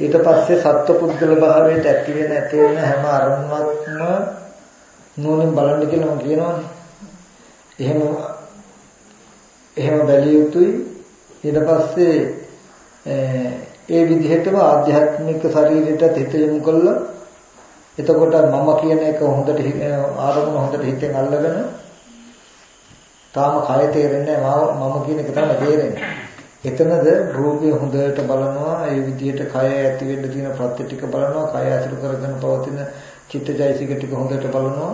ඊට පස්සේ සත්පුද්ගල භාවයට ඇති වෙන ඇති වෙන හැම අරමුණක්ම නෝනින් බලන්න කියලා මම කියනවානේ. එහෙම එහෙම බැලිය යුතුයි. ඊට පස්සේ ඒ විදිහටම ආධ්‍යාත්මික ශරීරයට හිත යොමු කළා. එතකොට මම කියන එක හොඳට ආරමුණ හොඳට හිතෙන් අල්ලගෙන තාම කය තේරෙන්නේ මම කියන එක තමයි තේරෙන්නේ. එතනද රූපය හොඳට බලනවා ඒ විදිහට කය ඇති වෙන්න තියෙන ප්‍රත්‍ය ටික බලනවා කය ඇතුළු කරගෙන පවතින චිත්තජයසික ටික හොඳට බලනවා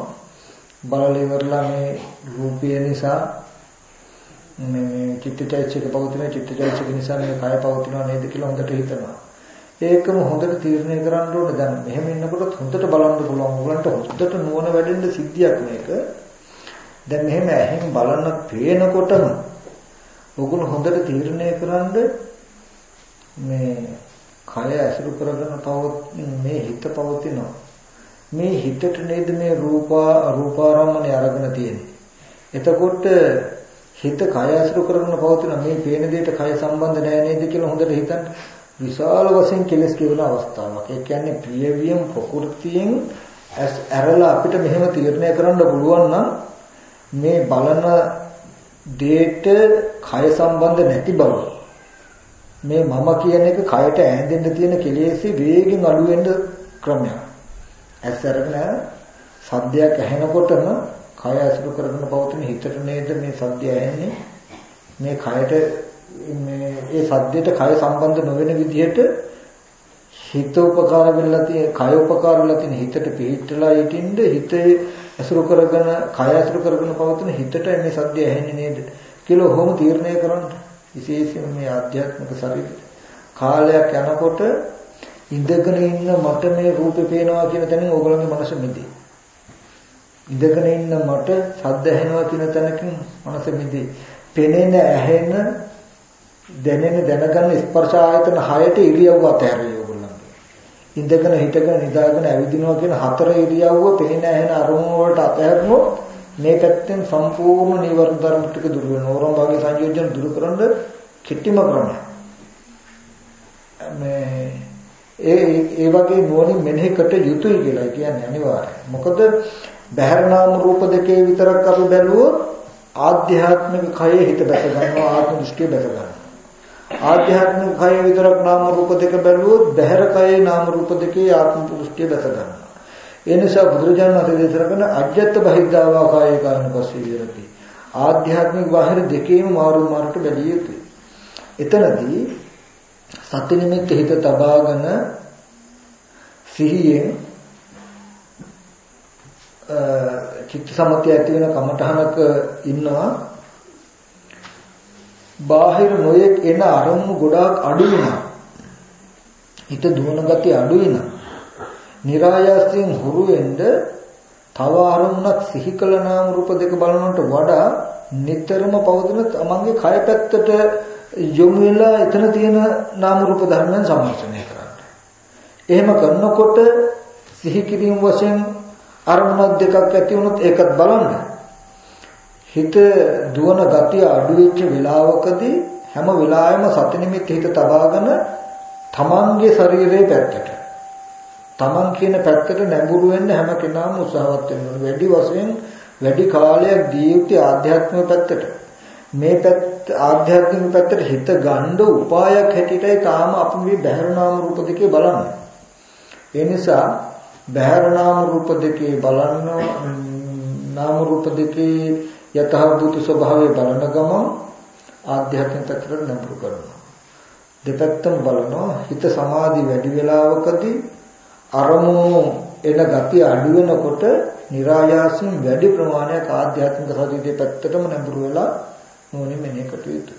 බලලා ඉවරලා මේ රූපය නිසා මේ චිත්තචෛතසික පවතින චිත්තචෛතසික නිසා මේ කය පවතිනව නේද කියලා හොඳට හිතනවා. ඒකම හොඳට තීරණය කරන්න ඕනේ දැන් මෙහෙම ඉන්නකොට හොඳට බලන්න පුළුවන්. උගලන්ට හොඳට නුවණ වැඩෙන්න සිද්ධියක් මේක. දැන් මෙහෙම ඇහෙන් බලන පේනකොටම උගල හොඳට තීරණය කරන්න මේ කය ඇසුරු කරගෙන පවතින මේ හිත පවතිනවා. මේ හිතට නේද මේ රූපා රූපාරම්මණය අරගෙන තියෙන්නේ. එතකොට හිත කය අසුර කරගෙන පවතින මේ පේන දෙයට කය සම්බන්ධ නැහැ නේද කියලා හොඳට හිතන්න. විශාල වශයෙන් කෙලස් කියවන අවස්ථාවක්. ඒ කියන්නේ ප්‍රියවියම් ප්‍රകൃතියෙන් ඇරලා අපිට මෙහෙම තීරණය කරන්න පුළුවන් නම් මේ බලන දෙයට කය සම්බන්ධ නැති බව. මේ මම කියන එක කයට ඈඳෙන්න තියෙන කෙලෙසි වේගෙන් අඩු වෙන්න ක්‍රමයක්. ඇස් අරගෙන සද්දයක් ඇහෙනකොටම කය අසුර කරගෙන පවතින හිතට නේද මේ සද්දය ඇහෙන්නේ මේ කයට මේ ඒ සද්දයට කය සම්බන්ධ නොවන විදිහට හිත උපකාර වෙලා තියෙන කය උපකාර වෙලා තියෙන හිතට පිළිట్లా ඉටින්ද හිතේ අසුර කරගෙන කය අසුර කරගෙන පවතින හිතට මේ සද්දය ඇහෙන්නේ නේද කියලා ඔහොම තීරණය කරන්න විශේෂයෙන් මේ ආධ්‍යාත්මික ශරීරය කාලයක් යනකොට ඉඳගෙන ඉන්න මට මේ රූපේ පේනවා කියන තැනින් ඕගොල්ලෝගේ මනස මිදේ ඉඳගෙන ඉන්න මට ශබ්ද ඇහෙනවා කියන තැනකින් මනස මිදේ. පෙනෙන ඇහෙන දැනෙන දැනගන්න ස්පර්ශ ආයතන හයට ඉරියව්ව අතහැරිය ඕගොල්ලන්ගේ. ඉඳගෙන හිටගෙන නිදාගෙන ඇවිදිනවා කියන හතර ඉරියව්ව පෙනෙන ඇහෙන අරමුණු වලට අතහැරනොත් මේ පැත්තෙන් සම්පූර්ණ නීවරණ ධර්ම ටික දුරු වෙනවා. ඕරම් භාගයේ සංයෝජන දුරු කරන්න කිට්ටිම ක්‍රමයක්. මේ ඒ ඒ වගේ නුවණින් මෙනෙහිකට යුතුයි කියලා කියන්නේ අනිවාර්යයි. මොකද බහැර නාම රූප දෙකේ විතරක් අපි බැලුවොත් ආධ්‍යාත්මික කයේ හිත බැස ගන්නවා ආත්ම දෘෂ්ටිය බැස ගන්නවා. ආධ්‍යාත්මික කයේ විතරක් නාම රූප දෙක බැලුවොත් බහැර කයේ නාම රූප දෙකේ ආත්ම දෘෂ්ටිය බැස ගන්නවා. ඒ නිසා බුදුරජාණන් වහන්සේ දේශනා කරන අජ්‍යත් බහිද්ධාවා කායේ කාරණ පස්සේ විරති. ආධ්‍යාත්මික බාහිර දෙකේම මාරු මාරුට බැලිය යුතුයි. එතනදී සත්‍ය නිමිත්ත හිත තබාගෙන සිහියෙන් චිත්ත සමතය ඇති වෙන කමඨහනක ඉන්නවා බාහිර නොයෙක් එන අරමුණු ගොඩාක් අඩු වෙනවා හිත දුවන ගතිය අඩු වෙනවා નિરાයාසයෙන් හුරු වෙන්න තව අරමුණක් සිහි කළ නාම රූප දෙක බලනකොට වඩා නිතරම පවතින තමන්ගේ කය පැත්තට යොමු වෙලා එතන තියෙන නාම රූප ධර්මයන් සම්මර්ෂණය කරන්න. එහෙම කරනකොට සිහි කිරීම වශයෙන් අරමුණක් දෙකක් ඇති වුණොත් ඒකත් බලන්න. හිත දුවන ගතිය අඩු වෙච්ච වෙලාවකදී හැම වෙලාවෙම සති නිමිත්ත හිත තබාගෙන තමන්ගේ ශරීරයේ පැත්තට තමන් කියන පැත්තට නැඹුරු වෙන්න හැම කෙනාම උත්සාහවත් වෙන්න ඕනේ. වැඩි වශයෙන් වැඩි කාලයක් දී යුත්තේ ආධ්‍යාත්මික පැත්තට. මේ පැත්ත ආධ්‍යාත්මික පැත්තට හිත ගන්න උපායක් හැටියටයි තාම අපි මේ බහැර නාම රූප දෙකේ බලන්නේ. ඒ නිසා බහැර නාම රූප දෙකේ බලන නාම රූප දෙකේ යථාභූත ස්වභාවය බලන ගමන් ආධ්‍යාත්මික පැත්තට නැඹුරු කරනවා. දෙපැත්තම බලනවා හිත සමාධි වැඩි වෙලාවකදී අරමුණු එන ගතිය අඩු වෙනකොට નિરાයාසයෙන් වැඩි ප්‍රමාණයක් ආධ්‍යාත්මික සතියේ පැත්තටම නැඹුරු වෙලා මොනින් මෙනේ කටයුතු.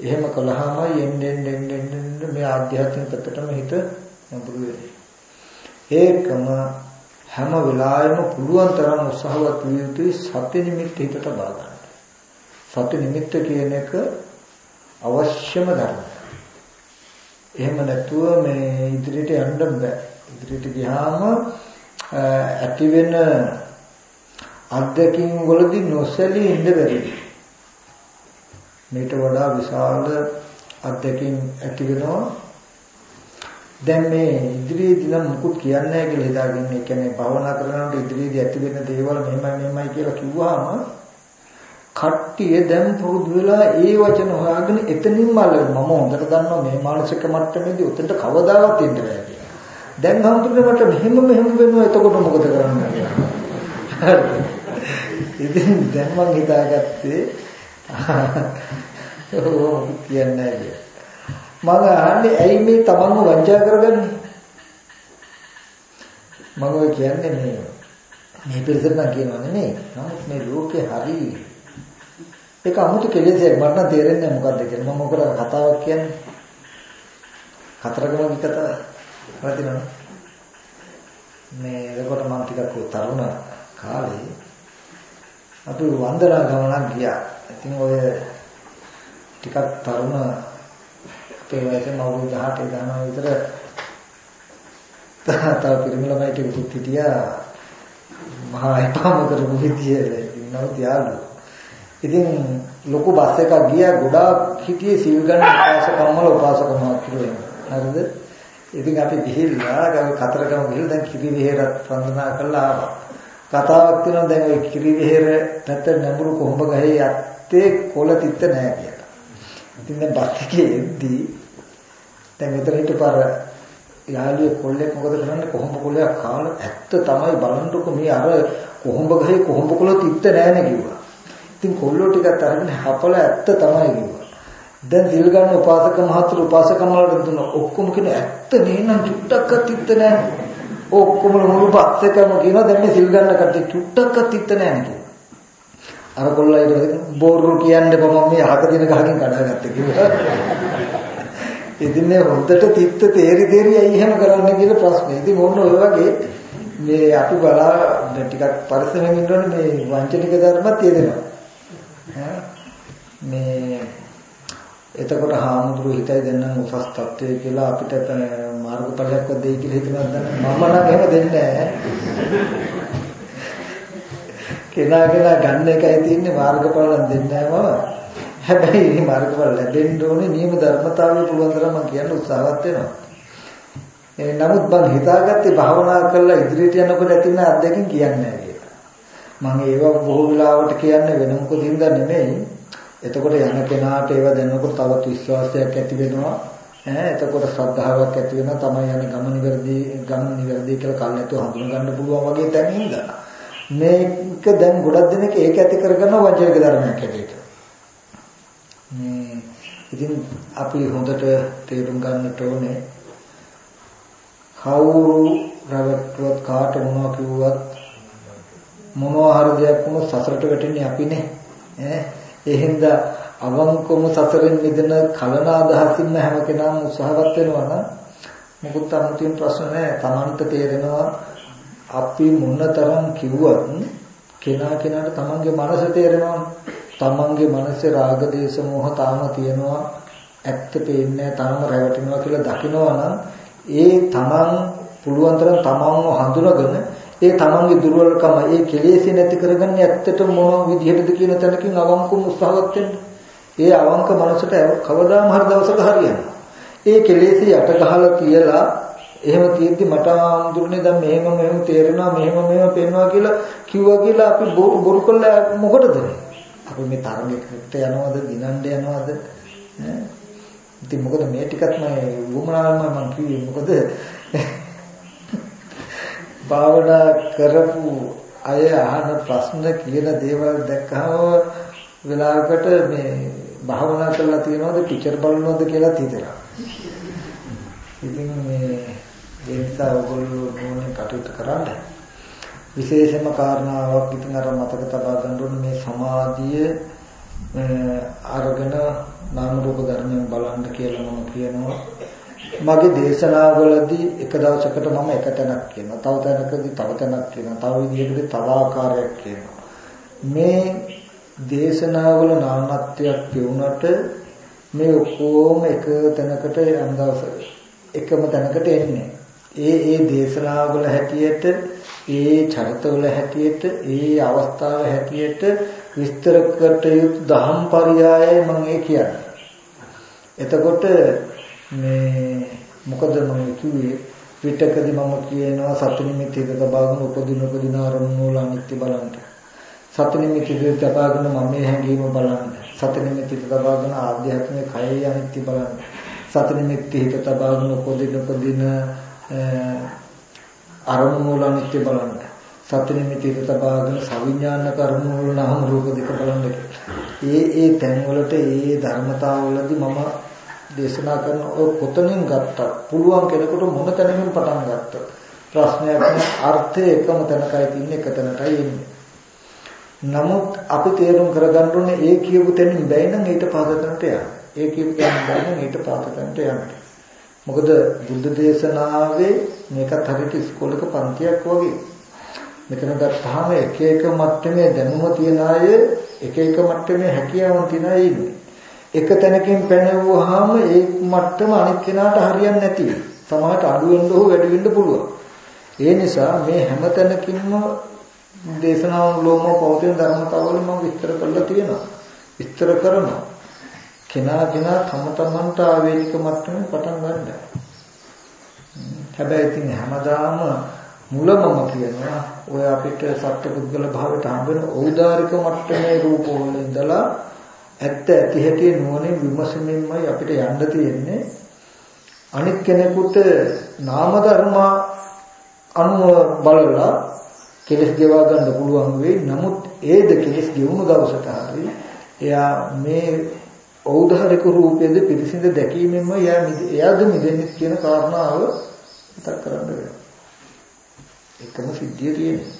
එහෙම කළාම එන්නේ එන්නේ මේ ආධ්‍යාත්මික පැත්තටම හිත නැඹුරු වෙන්නේ. ඒකම හැම වෙලාවෙම පුළුවන් තරම් උත්සාහවත් විය යුතුයි සති නිමිත්ත හිතට බාගන්න. සති නිමිත්ත කියන එක අවශ්‍යම ධර්මයක්. එහෙම නැතුව මේ ඉදිරියට යන්න බෑ. ඉදිරියට ගියාම ඇති වෙන අත්දැකීම් වලදී නොසැලී ඉන්න බැරි. මේට වඩා විශාල අත්දැකීම් ඇති වෙනවා. දැන් මේ ඉදිරියේදී නම් මුකුත් කියන්නේ නැහැ කියලා හිතාගෙන ඒ කියන්නේ භවනා කරනකොට ඉදිරියේදී ඇති වෙන දේවල් මෙහෙමයි මෙහෙමයි කියලා කිව්වහම කට්ටිය දැන් පුරුදු වෙලා ඒ වචන හොයාගෙන එතනින්ම අල්ලගෙන මම හොඳට දන්නවා මේ මානසික මට්ටමේදී උතෙන්ට කවදාවත් එන්න බෑ කියලා. දැන් හම්තුනේ මට මෙහෙම මෙහෙම වෙනවා එතකොට මොකද කරන්නේ කියලා. ඉතින් දැන් මම හිතාගත්තේ ඔව් කියන්නේ නැහැ මම අහන්නේ ඇයි මේ තමන්ව වංචා කරගන්නේ? මම ඔය කියන්නේ මේ මේ පිළිසෙත් නම් කියනවා නෙමෙයි. නමුත් මේ ලෝකේ හරියි ඒක 아무තු කෙලෙසයක් මට නම් තේරෙන්නේ නැහැ මොකද්ද කියලා. මම මොකද කතාවක් කියන්නේ? හතරකම කතාව. වදිනවා. මේ එතකොට මම ටිකක් තරුණ කාලේ අපි වන්දනා ගමනක් ගියා. ඉතින් ඔය ටිකක් තරුණ අපේ වයසේ අවුරුදු 18 ගානක් විතර තාතා පිරිමි ළමයි ටිකක් හිටියා. මහා එපාම කරපු විදියට ඉන්නව තියාලු. ඉතින් ලොකු බස් එකක් ගියා ගොඩාක් හිටියේ සිල් ගන්න උපාසකම්මල උපාසකම්මල කියලා. හරිද? ඉතින් අපි ගිහිල්ලා ගම කතරගම ගිහිල්ලා දැන් කිරි විහෙරත් වන්දනා කරලා ආවා. කතාවක් තියෙනවා දැන් ওই කිරි විහෙර පැත්ත නැඹුරු කොහොඹ ගහේ යත්තේ කොළ තිත්ත නැහැ කියලා. ඉතින් දැන් බස් එකේ එද්දී දැන් මෙතන හිටපාර යාළුවේ කොල්ලෙක් මොකද කරන්නේ කොහොඹ කොල්ලයක් කාලා ඇත්ත තමයි බලන්නකො මේ අර කොහොඹ ගහේ කොහොඹ කොළ තිත්ත නැහැ කිව්වා. ඉතින් කොල්ලෝ ටිකත් අරගෙන හපල ඇත්ත තමයි කිව්වා. දැන් සිල් ගන්න උපාසක මහතුරු උපාසකම වලට දුන්න ඔක්කොම කියන ඇත්ත නේනම් චුට්ටක්වත් ඉත්ත නැහැ. ඔක්කොම මුළු පස් එකම කියනවා දැන් මේ සිල් ගන්න කට්ටිය චුට්ටක්වත් ඉත්ත නැහැ කියලා. අර කොල්ලා ඊට පස්සේ බෝරු කියන්නේ මම මේ අහක දින ගහකින් කඩාගත්තේ කිව්වා. ඉතින් මේ හොඳට තිත්ත තේරි තේරි ඇයි එහෙම කරන්නේ කියලා ප්‍රශ්නේ. ඉතින් මොන ඔය වගේ මේ අපි බලා ටිකක් පරිස්සමෙන් ඉන්න ඕනේ මේ වංචනික ධර්මත් තියෙනවා. මේ එතකොට හාමුදුරු හිතයි දෙන්නම් උසස් තත්ත්වය කියලා අපිට මාර්ගඵලයක් දෙයි කියලා හිතනවද මම නම් එහෙම දෙන්නේ නැහැ. කෙනා කෙනා ගන්න එකයි තියෙන්නේ මාර්ගඵල නම් දෙන්නේ නැහැ මම. හැබැයි මේ මාර්ගඵල ලැබෙන්න ඕනේ නියම ධර්මතාවය පුළුවන් තරම් මම කියන්න උත්සාහවත් වෙනවා. ඒ නමුත් මම හිතාගත්තේ භාවනා කරලා ඉදිරියට යනකොට ඇති වෙන අත්දැකීම් කියන්නේ නැහැ කියලා. මම ඒව බොහෝ වෙලාවට කියන්නේ වෙන මොකද හින්දා නෙමෙයි. එතකොට යන කෙනාට ඒව දැනනකොට තවත් විශ්වාසයක් ඇති වෙනවා. ඈ එතකොට ශ්‍රද්ධාවක් ඇති වෙනවා තමයි යන්නේ ගමන නිවැරදි ගමන නිවැරදි කියලා කල්ැතු හඳුන ගන්න පුළුවන් වගේ තැන ඉඳලා. මේක දැන් ගොඩක් දෙනෙක් ඒක ඇති කරගන්න වංචනික ධර්මයක් හැටියට. මේ ඉතින් අපි හොඳට තේරුම් ගන්නට ඕනේ. කවුරු රැවටුවත් කාට මොනවා කිව්වත් මොනවා හරි දෙයක් වුණොත් සසරට වැටෙන්නේ අපිනේ ඈ. ඒ හින්දා අවංකවම සසරෙන් මිදෙන කලන අදහසින්ම හැම කෙනාම උත්සාහවත් වෙනවා නම් මොකුත් අමුතුවෙන් ප්‍රශ්න නැහැ. Tamanට තේරෙනවා අපි මොනතරම් කිව්වත් කෙනා කෙනාට තමන්ගේ මනස තේරෙනවනේ. තමන්ගේ මනසේ රාග දේශ මොහ තාම තියෙනවා. ඇත්ත පේන්නේ තාම රැවටෙනවා කියලා දකිනවා නම් ඒ තමන් පුළුවන් තරම් තමන්ව හඳුනගෙන ඒ තමන්ගේ දුර්වලකම ඒ කෙලෙසි නැති කරගන්නේ ඇත්තට මොන විදිහටද කියන තැනකින් අවංකව උත්සාහවත් වෙන්න. ඒ අවංක මනසට කවදාම හරි දවසක හරියනවා. ඒ කෙලෙසි යට ගහලා තියලා එහෙම තියෙද්දි මට ආඳුරනේ දැන් මෙහෙම මෙහෙම තේරෙනවා මෙහෙම මෙහෙම පේනවා කියලා කිව්වා කියලා අපි බොරු කළා මොකටද අපි මේ තරගෙකට යනවද දිනන්න යනවද? ඈ? ඉතින් මොකද මේ ටිකත් මම වුමනාවම මම කිව්වේ මොකද? භාවනා කරපු අය අහන ප්‍රශ්න කියන දේවල් දැක්කම වෙලාවකට මේ භාවනා කරලා තියනවද ටීචර් බලනවද කියලා හිතෙනවා. ඉතින් මේ ඒ නිසා ඔයගොල්ලෝ නෝනේ කටයුතු කරන්න. විශේෂම කාරණාවක් ඉතින් අර මතක තබා ගන්න ඕනේ මේ සමාධිය අරගෙන නාම රූප ධර්මයන් බලන්න කියලා මම කියනවා. මගේ දේශනාවලදී එක දවසකට මම එක තැනක් කියනවා. තව තැනකදී තව තැනක් කියනවා. තව විදිහකදී තව ආකාරයක් කියනවා. මේ දේශනාවල නානත්වයක් කියුණට මේ ඔක්කොම එක තැනකට යම් දවසක එකම තැනකට එන්නේ. ඒ ඒ දේශනාවල හැටියට ඒ චරිතවල හැටියට ඒ අවස්ථාව හැටියට විස්තර කට යුතු දහම් පරයයයි මම ඒ කියන්නේ. එතකොට මේ මොකද මම කිව්වේ පිටකදී මම කියනවා සතු නිමිති දෙක බාගෙන උපදින උපදින අරමුණු වල අනිත්‍ය බලන්න. සතු නිමිති දෙක බාගෙන මම මේ හැඟීම බලන්න. සතු නිමිති දෙක බාගෙන ආධ්‍යාත්මික කයයි අනිත්‍ය බලන්න. සතු නිමිති හිත තබාගෙන උපදින උපදින අරමුණු වල අනිත්‍ය බලන්න. සත්‍ය නිමිති තබාගෙන සවිඥානික අරමුණු වල නාම රූප දෙක බලන්න. ඒ ඒ තැන් වලට ඒ ධර්මතාවවලදී මම දේශනා කරන ඔය කොතනින් ගත්තා පුළුවන් කෙනෙකුට මොන තැනකින් පටන් ගත්තා ප්‍රශ්නයක් නෑ අර්ථය එකම තැනකයි තියෙන්නේ එක තැනටයි එන්නේ. නමුත් අපි තේරුම් කරගන්න ඕනේ ඒ කියපු තැනින් බැයි නම් ඊට පහතට යන්න. ඒ කියපු තැනින් බැයි නම් ඊට පහතට යන්න. මොකද බුද්ධ දේශනාවේ මේකත් හරියට ඉස්කෝලේක පන්තියක් වගේ. මෙතන ගත්තාම එක එක මට්ටමේ දැනුම තියන අය එක එක මට්ටමේ හැකියාවන් තියන අය ඉන්නේ. එක තැනකින් පැනවුවාම ඒ මට්ටම අනිත් කෙනාට හරියන්නේ නැති වෙයි. සමහරට අඩු වෙන්න හෝ වැඩි වෙන්න පුළුවන්. ඒ නිසා මේ හැම තැනකින්ම දේශනාවන් ලෝම පෞතෙන් ධර්මතාවල මම විස්තර කරලා තියෙනවා. විස්තර කරනවා. කෙනා කෙනා තම තමන්ට ආවේනික මට්ටමේ පටන් ගන්න. හැබැයි ඉතින් හැමදාම මුලමම කියනවා ඔය අපිට සත්පුද්ගල භාවයට හම්බෙන ඖදාරික මට්ටමේ රූපවල ඉඳලා ඇත්ත ඇති හැටි නුවණින් විමසමින්මයි අපිට යන්න තියෙන්නේ. අනිත් කෙනෙකුට නාම ධර්ම අනුව බලලා කෙලස් ගෙවා ගන්න පුළුවන් වෙයි. නමුත් ඒද කෙලස් ගෙවුණු දවසට හරි එයා මේ ඖදාරික රූපයේද පිරිසිඳ දැකීමෙන්ම එයා එයාද මිදෙන්නේ කියන කාරණාව මතක් කරන්න වෙනවා. එකම සිද්ධිය තියෙනවා.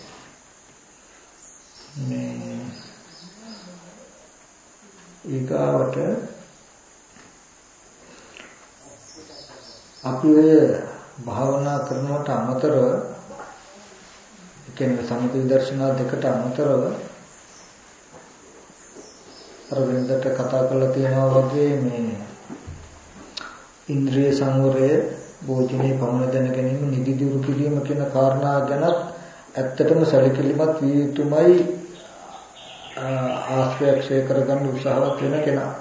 මේ ඊගාවට අපි ඔය භාවනා කරනවට අමතරව කියන්නේ සමථ විදර්ශනා දෙකට අමතරව අර වෙනදට කතා කරලා තියෙනවා වගේ මේ ඉන්ද්‍රිය සංවරය භෝජනේ පමණ දැන ගැනීම නිදි දුරු කිරීම කියන කාරණා ගැන ඇත්තටම සැලකිලිමත් විය යුතුමයි ආශ්‍රයක්ෂය කරගන්න උත්සාහවත් වෙන කෙනා.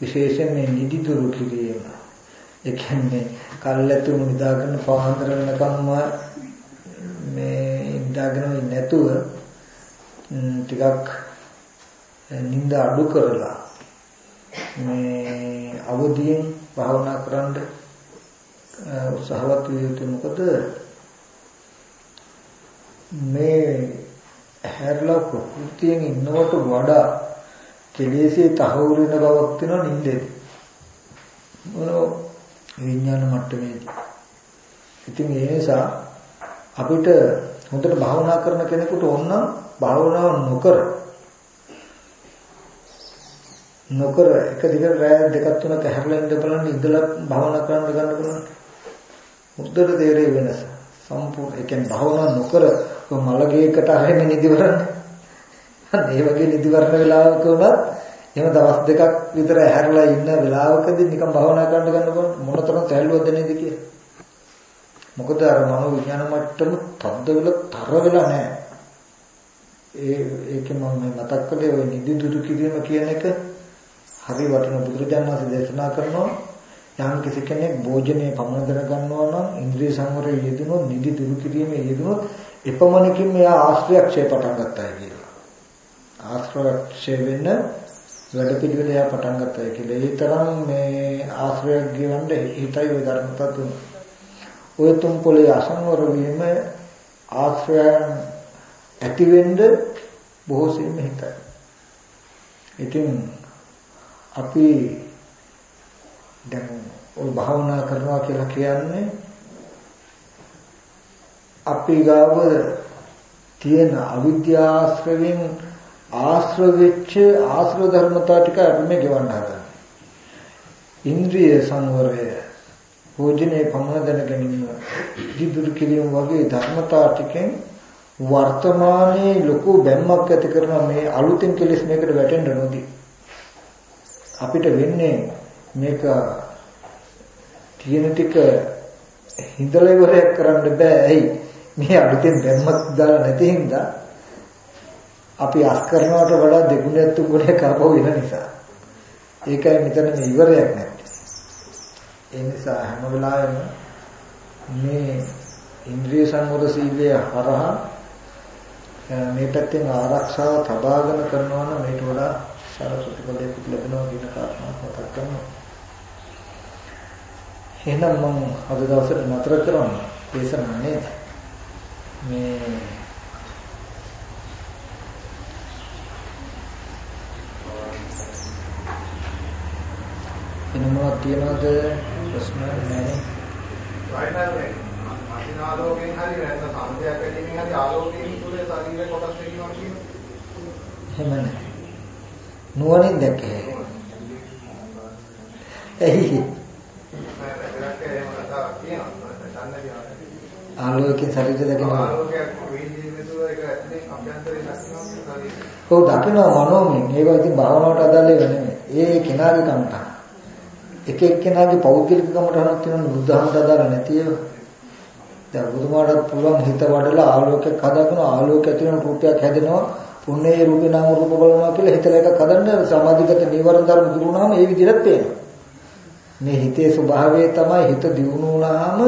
විශේෂයෙන් මේ නිදි දුරු කිරීම. ඒ කියන්නේ කල්ැතුම නිදාගෙන පාන්දර වෙනකම්ම මේ නිදාගෙන නැතුව ටිකක් නිින්ද අඩු කරලා මේ අවදියෙන් භාවනා කරන්න උත්සාහවත් විය යුතු මොකද? මේ හැරලා ප්‍රകൃතියෙන් ඉන්නවට වඩා කෙලෙසේ තහවුරු වෙන බවක් තියෙනවා නිින්දේදී මොන විඥාන මට්ටමේදී. ඉතින් ඒ නිසා අපිට හොඳට භාවනා කරන කෙනෙකුට ඕන භාවනාව නොකර නොකර එක දිගට රැය දෙකක් තුනක් ඇහැරලා ඉඳ බලන්න ඉඳලා භාවනා කරන්න ගන්න බලන්න. මුද්දට තේරෙයි වෙනස. සම්පූර්ණ ඒ කියන්නේ භාවනා නොකර මලගේකට ආයෙම නිදිවරන්න. ඒ වගේ නිදිවරන වෙලාවක උනත් එහෙම දවස් දෙකක් විතර ඇහැරලා ඉන්න වෙලාවකදී නිකන් භාවනා කරන්න ගන්න බලන්න මොනතරම් සැලුවද නේද කියලා. මොකද අර මනෝ විඥාන මට්ටම තද්ද වෙලා තර වෙලා නැහැ. ඒ ඒකේ මම මතක් කළේ ওই නිදි දුරු කිරීම කියන එක හරි වටින බුදුරජාණන් වහන්සේ දේශනා කරනවා යම් කිසි කෙනෙක් භෝජනයේ පමණ දර ගන්නවා නම් ඉන්ද්‍රිය සංවරයේ යෙදුනොත් නිදි දුරු කිරීමේ යෙදුනොත් එපමණකින් මෙයා ආශ්‍රයක්ෂය පටන් ගන්නවා කියලා. ආශ්‍රයක්ෂය වෙන්න වැඩ පිළිවෙල එයා පටන් ගන්නවා කියලා. ඒ තරම් මේ ආශ්‍රයක් ගෙවන්න හිතයි ওই ධර්මපත තුන. ඔය තුන් පොලේ අසංවර වීම ආශ්‍රයයන් ඇති වෙන්න බොහෝ සෙයින් හිතයි. ඉතින් අපි දැන් ඔය භාවනා කරනවා කියලා කියන්නේ අපි ගාව තියෙන අවිද්‍යාශ්‍රවෙන් ආශ්‍රවෙච්ච ආශ්‍රව ධර්මතා ටික අපි මේ ගෙවන්න හදන්නේ. ඉන්ද්‍රිය සංවරය, භෝජනේ පමණ දැන ගැනීම, දිදුරු කිරීම වගේ ධර්මතා ටිකෙන් වර්තමානයේ ලොකු බැම්මක් ඇති කරන මේ අලුතින් කෙලෙස් මේකට වැටෙන්න නොදී අපිට වෙන්නේ මේක තියෙන ටික හිඳලා ඉවරයක් කරන්න බෑ. ඇයි? මේ අලුතෙන් බැම්මක් දාලා නැති හින්දා අපි අස් කරනවට වඩා දෙගුණයක් තුන්ගුණයක් කරපව වෙන නිසා. ඒකයි මෙතන මේ ඉවරයක් නැත්තේ. ඒ නිසා හැම වෙලාවෙම මේ ඉන්ද්‍රිය සංවර සීලය හරහා මේ පැත්තෙන් ආරක්ෂාව තබාගෙන කරනවා නම් මේට වඩා සාර ප්‍රතිඵලයක් ලැබෙනවා කියන කාරණාව මතක් කරනවා. එහෙනම් මම අද දවසට නතර කරන්න දේශනා නේද? මේ එන මොනවද තියනවද ප්‍රශ්න නැහැ. වයින්නානේ මාසින ආලෝකයෙන් හරි නැත්නම් සම්පයක් ඇදීමෙන් හරි ආලෝකයෙන් තුල ශරීර කොටස් වෙනවා කියන්නේ. එහෙම නැහැ. නුවණින් දැක්කේ. එහි ආලෝකයේ ශරීරය දකිනවා. ආලෝකයක් වීදී මෙතුව ඒක ඇතුලේ අභ්‍යන්තරේ දකින්නවා ශරීරය. ඔව් දකිනවා මනෝමයෙන්. ඒක ඉතින් භාවනාවට අදාළ ඒවා නෙමෙයි. ඒ කෙනාගේ කමට. එක එක්කෙනාගේ පෞද්ගලික කමටහනක් තියෙනවා බුද්ධහමට අදාළ නැති ඒවා. දැන් බුදුමාටත් පුළුවන් හිත වඩලා ආලෝකයක් හදාගෙන ආලෝක ඇති වෙන රූපයක් හැදෙනවා. පුන්නේ රූපේ නාම රූප බලනවා කියලා හිතලා එකක් හදන්න සමාධිගත නීවරණ ධර්ම දුරු වුණාම ඒ විදිහට පේනවා. මේ හිතේ ස්වභාවය තමයි හිත දියුණු වුණාම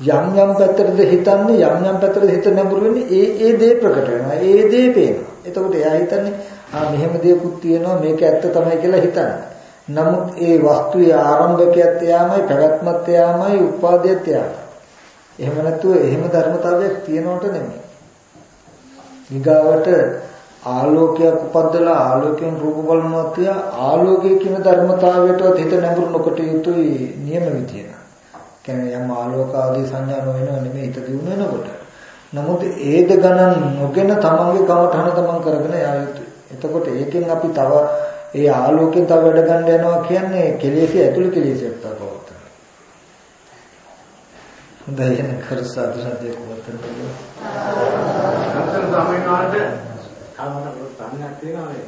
යම් යම් පැත්තටද හිතන්නේ යම් යම් පැත්තටද හිත නැඹුරු වෙන්නේ ඒ ඒ දේ ප්‍රකට වෙනවා. ඒ දේ පේනවා. එතකොට එයා හිතන්නේ ආ මෙහෙම දෙයක්ත් තියෙනවා මේක ඇත්ත තමයි කියලා හිතන්නේ. නමුත් ඒ වස්තුවේ ආරම්භකයත් එයාමයි පැවැත්මත් එයාමයි උපාදයත් එයාමයි. එහෙම නැතුව එහෙම ධර්මතාවයක් තියනවට නෙමෙයි. ඊගාවට ආලෝකයක් උපද්දලා ආලෝකයෙන් රූප බලනවා තිය ආලෝකයේ කියන ධර්මතාවයටවත් හිත නැඹුරු නොකොට යුතුයි නියම විදියට. කියන්නේ යම් ආලෝක ආදී සංඥා නොවන නෙමෙයි හිත දිනු වෙනකොට. නමුත් ඒද ගණන් නොගෙන තමන්ගේ කමඨහන තමන් කරගෙන යා යුතුයි. එතකොට ඒකෙන් අපි තව ඒ ආලෝකයෙන් තව වැඩ ගන්න යනවා කියන්නේ කෙලෙසි ඇතුළේ කෙලෙසියක් තමයි. හොඳයි එන කර සාදු සද්දේ කොහොමද? අන්තර ස්වාමීන් වහන්සේ කවමන ප්‍රශ්නයක් තියෙනවා මේ.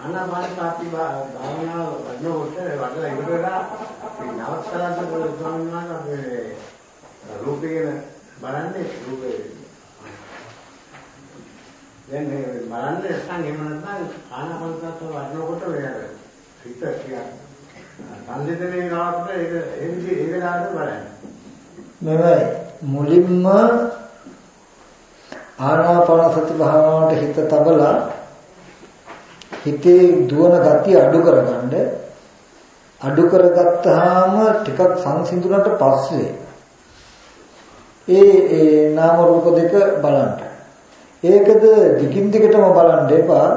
ආනාපාන සති භාවනාව වඩනකොට වඩලා ඉවර වෙලා මේ නවත්තලන්ත ස්වාමීන් වහන්සේ අපේ රූපේ බලන්නේ රූපේ. දැන් මේ බලන්නේ නැත්නම් එහෙම නැත්නම් ආනාපාන සති වඩනකොට මේ හිත කියන්නේ සංසිඳනේ ගාවට ඒක ඒ විදිහේ ඒ වෙලාවට බලන්නේ. මෙවයි මුලින්ම ආනාපාන සති භාවනාවට හිත තබලා හිතේ දුවන ගතිය අඩු කරගන්න අඩු කරගත්තාම ටිකක් සංසිඳුණට පස්සේ ඒ ඒ නාම රූප දෙක බලන්න. ඒකද දිගින් දිගටම බලන්න එපා.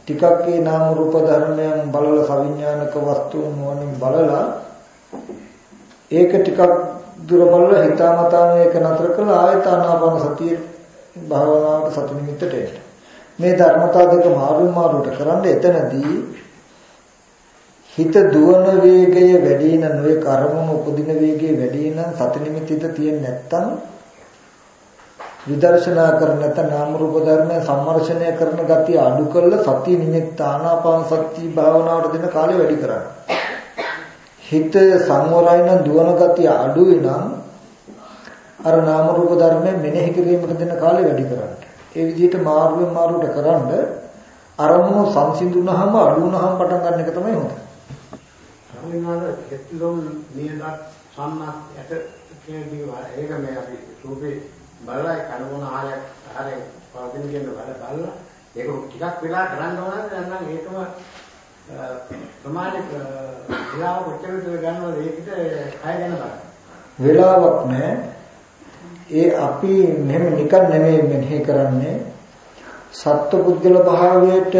ටිකක් ඒ නාම රූප ධර්මයන් බලලා සවිඥානික වස්තුන් වලින් බලලා ඒක ටිකක් දුර බලලා හිතාමතා මේක නතර කරලා ආයත ආනාපාන සතිය භාවනාවට සති නිමිත්තට එන්න. මේ ධර්මතා දෙක මාරු මාරුට කරන්න එතනදී හිත දුවන වේගය වැඩි නම් නොයේ කර්මම උපදින වේගය වැඩි නම් සති නිමිතිත තියෙන්නේ නැත්තම් විදර්ශනා කරන නැත්නම් නාම රූප ධර්ම සම්මර්ෂණය කරන ගතිය අඩු කරලා සති නිමිත්ත ආනාපාන සති භාවනාවට දෙන කාලය වැඩි කරන්න. හිත සංවරයි නම් දුවන ගතිය අඩුයි නම් අර නාම රූප ධර්මයෙන් මෙනෙහි කිරීමට දෙන කාලය වැඩි කරන්න. ඒ විදිහට මාරුවෙන් මාරුවට කරන්ඩ අරමුණු සංසිඳුනහම අඩු වුනහම පටන් ගන්න එක තමයි හොඳ. අනිවාර්ය කෙත්ලොම් නියදත් සම්මත් යට කියන්නේ ඒක මේ අපි රූපේ බලලා කනගුණ ආහාරයක් ආහාරයෙන් පවතින කියන බල බලලා ඒක ටිකක් වෙලා කරන්න ඕන නම් ඒකම ප්‍රමාණික විලාව කොච්චරද ගන්නවද ඒකට කය ගැන බලන්න. වෙලාවක් නැහැ. ඒ අපි මෙහෙම නිකන් නෙමෙයි මෙනෙහි කරන්නේ සත්පුද්ගල භාවයට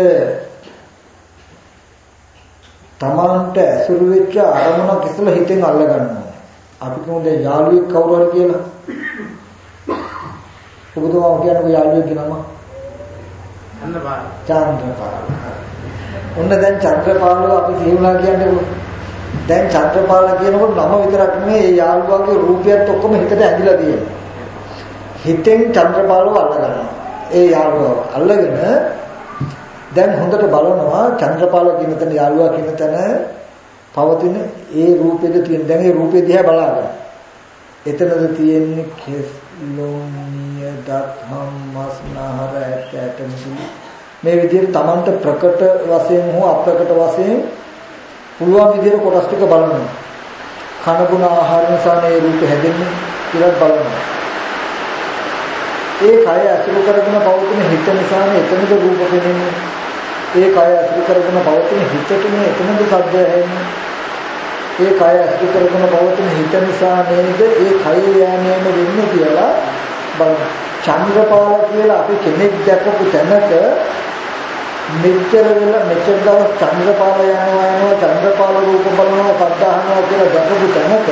තමාන්ට ඇසුරු වෙච්ච අරමුණක් ඉස්සලා හිතෙන් අල්ල ගන්නවා. අපි කොහොමද යාළුවෙක් කවුරු හරි කියලා? ඔබතුමා කියන්නේ යාළුවෙක් නම? චන්ද්‍රපාල. චන්ද්‍රපාල. ඔන්න දැන් චන්ද්‍රපාලව අපි කියනවා කියන්නේ දැන් චන්ද්‍රපාල කියනකොට නම විතරක් නෙමෙයි ඒ යාළුවාගේ රූපයත් ඔක්කොම හිතට ඇඳිලා තියෙනවා. හිතෙන් චන්ද්‍රපාලව අල්ලගන්නවා. ඒ යාළුවා අල්ලගෙන දැන් හොඳට බලනවා චන්ද්‍රපාල කියන තැන යාළුවා කියන තැන පවතින ඒ රූපෙද තියෙන දැන් ඒ රූපෙ දිහා බලාගන්න. එතනද තියෙන්නේ කෙස්ලෝනිය දත්හම් මස්නහර ඇට ඇට මිදුළු මේ විදිහට Tamanට ප්‍රකට වශයෙන් හෝ අප්‍රකට වශයෙන් පුළුවන් විදිහට කොටස් ටික බලනවා. කන ගුණ ආහාර නිසා මේ රූප හැදෙන්නේ කියලා බලනවා. ඒ කය අසුරු කරගෙන පවතින හිත නිසා එතනද රූප පෙනෙන්නේ. ඒ කය අසුරු කරගෙන පවතින හිතටනේ එතනද සද්ද ඇහෙන්නේ. ඒ කය අසුරු කරගෙන පවතින හිත නිසා නේද ඒ කය යෑමේම වෙන්නේ කියලා බලන්න. චන්ද්‍රපාල කියලා අපි කෙනෙක් දැකපු තැනක මෙච්චර වෙලා මෙච්චර දවස් චන්ද්‍රපාල යනවා යනවා චන්ද්‍රපාල රූප බලනවා සද්ධාහනවා කියලා දැකපු තැනක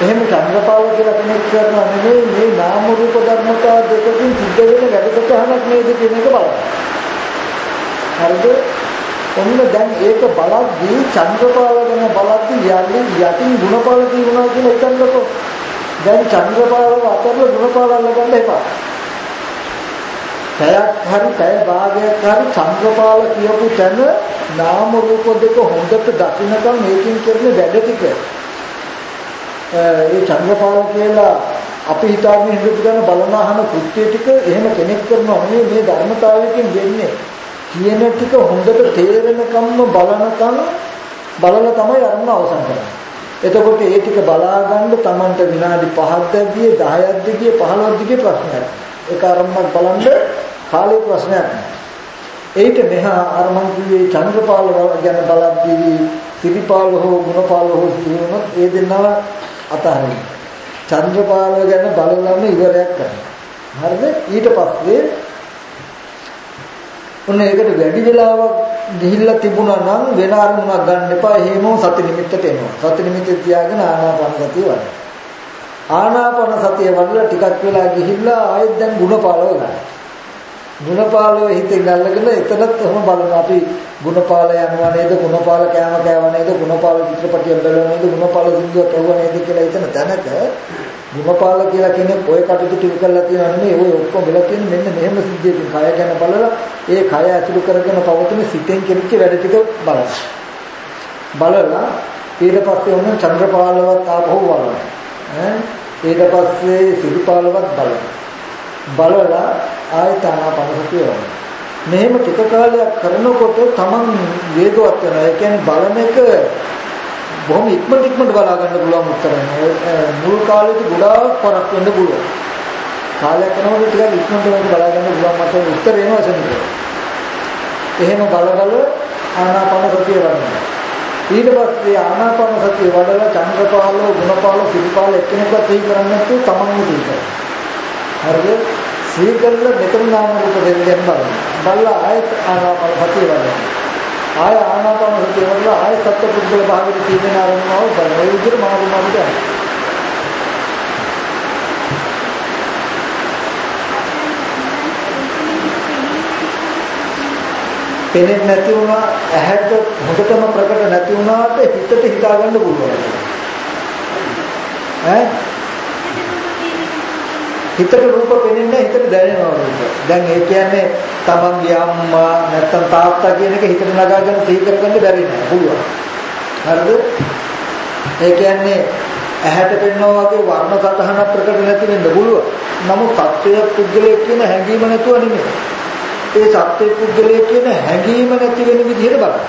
එහෙම සංගපාව කියලා කෙනෙක් කරනවා නෙමෙයි මේ නාම රූප ධර්මතා දෙකකින් සිද්ධ වෙන වැඩසටහනක් නේද කියන එක බලන්න. හරිද? ඔන්න දැන් ඒක බලද්දී චන්ද්‍රපාල ගැන බලද්දී යන්නේ යටින් ගුණපාල කියනවා කියලා හිතන්නකො. දැන් චන්ද්‍රපාලව අතරල ගුණපාල අල්ලගන්න එපා. පැයක් හරි පැය භාගයක් හරි චන්ද්‍රපාල කියපු තැන නාම රූප දෙක හොඳට දකින්නකම් මේකින් කරන වැඩ ටික ඒ චන්ද්‍රපාල කියලා අපි හිතාගෙන ඉඳපු ගන්න බලන අහන කෘත්‍ය ටික එහෙම කෙනෙක් කරනවා නෙවෙයි මේ ධර්මතාවයකින් වෙන්නේ කියන ටික හොඳට තේරෙනකම්ම බලනකම් බලලා තමයි අරමුණ අවසන් කරන්නේ. එතකොට ඒ ටික බලා ගන්න Tamanට විනාඩි 5ක් දැගියේ 10ක් දැගියේ 15ක් දැගියේ ප්‍රශ්නයක්. ඒක අරමුණක් බලන්න කාලේ ප්‍රශ්නයක් නෑ. ඒිට මෙහා අර මං කිව්වේ චන්ද්‍රපාල ගැන බලද්දී සිරිපාල හෝ ගුණපාල හෝ කියනොත් ඒ දෙන්නව අතහරින්න. චන්ද්‍රපාල ගැන බලලම ඉවරයක් කරනවා. හරිද? ඊට පස්සේ ඔන්න ඒකට වැඩි වෙලාවක් ගිහිල්ලා තිබුණා නම් වෙන අරමුණක් ගන්න එපා. එහෙමම සති නිමිත්තට එනවා. සති නිමිත්ත තියාගෙන ආනාපාන සතිය වඩන්න. ආනාපාන සතිය වඩලා ටිකක් වෙලා ගිහිල්ලා ආයෙත් දැන් ಗುಣපාලව ගන්න. ගුණපාලව හිතෙන් අල්ලගෙන එතනත් ඔහම බලන අපි ගුණපාල යනවා නේද? ගුණපාල කෑම කෑවා නේද? ගුණපාල චිත්‍රපටිය බලනවා නේද? ගුණපාල සිංහව කවුවා නේද කියලා එතන දැනක ගුණපාල කියලා කෙනෙක් ඔය කටයුතු ටික කරලා තියෙනවා නෙමෙයි. ඔය ඔක්කොම වෙලා තියෙන මෙන්න මෙහෙම සිද්ධියකින් කය ගැන බලලා ඒ කය ඇතුළු කරගෙන පවතින සිතෙන් කෙනෙක් වැඩ ටික බලනවා බලලා ඊට පස්සේ ඔන්න චන්ද්‍රපාලවත් ආපහු බලනවා ඈ? ඊට පස්සේ සිරිපාලවත් බලනවා බලලා ආයත ආනාපානසතිය වඩන. මෙහෙම ටික කාලයක් කරනකොට තමන් වේගවත් වෙනවා. ඒ කියන්නේ බලන එක බොහොම ඉක්මනට ඉක්මනට බලා ගන්න පුළුවන් උත්තරයි. මුල් කාලේදී ගොඩාක් පරක් වෙන්න පුළුවන්. කාලයක් යනකොට ටිකක් ඉක්මනට මේක බලා ගන්න පුළුවන් මට උත්තර එනවා සෙන්කෝ. එහෙම බල බල ආනාපාන සතිය වඩනවා. ඊට පස්සේ ආනාපාන සතිය වඩලා චන්ද්‍රපාල, ගුණපාල, සිරිපාල එක්කෙනෙක්වත් සිහි කරන්නේ නැතුව තමන්ම සිහි කරනවා. හරිද? සීකල්ල මෙතන නාම රූප දෙක ගැන බලන්න. බලලා ආයත ආනාපාන සතිය වඩන්න. ආය ආනාපාන සතිය වල ආය සත්‍ය පුද්ගල භාවයේ තියෙන ආරම්භව බලන ඒ විදිහට මාරු මාරු ගන්න. පෙනෙන්නේ නැති වුණා ඇහැට හොඳටම ප්‍රකට නැති වුණාට හිතට හිතා ගන්න පුළුවන්. ඈ හිතට රූප පෙනෙන්නේ හිතට දැනෙනවා රූප. දැන් ඒ කියන්නේ තමන්ගේ අම්මා නැත්තම් තාත්තා කියන එක හිතට නගාගෙන සිහි කරගන්න බැරි නෑ පුළුවන්. හරිද? ඒ කියන්නේ ඇහැට පෙනෙනවා වගේ වර්ණ සතහන ප්‍රකට නැති වෙන්න පුළුවන්. නමුත් තත්ත්වය පුද්ගලයෙක් කියන හැඟීම නැතුව නෙමෙයි. ඒ සත්‍ය පුද්ගලයෙක් කියන හැඟීම නැති වෙන විදිහට බලන්න.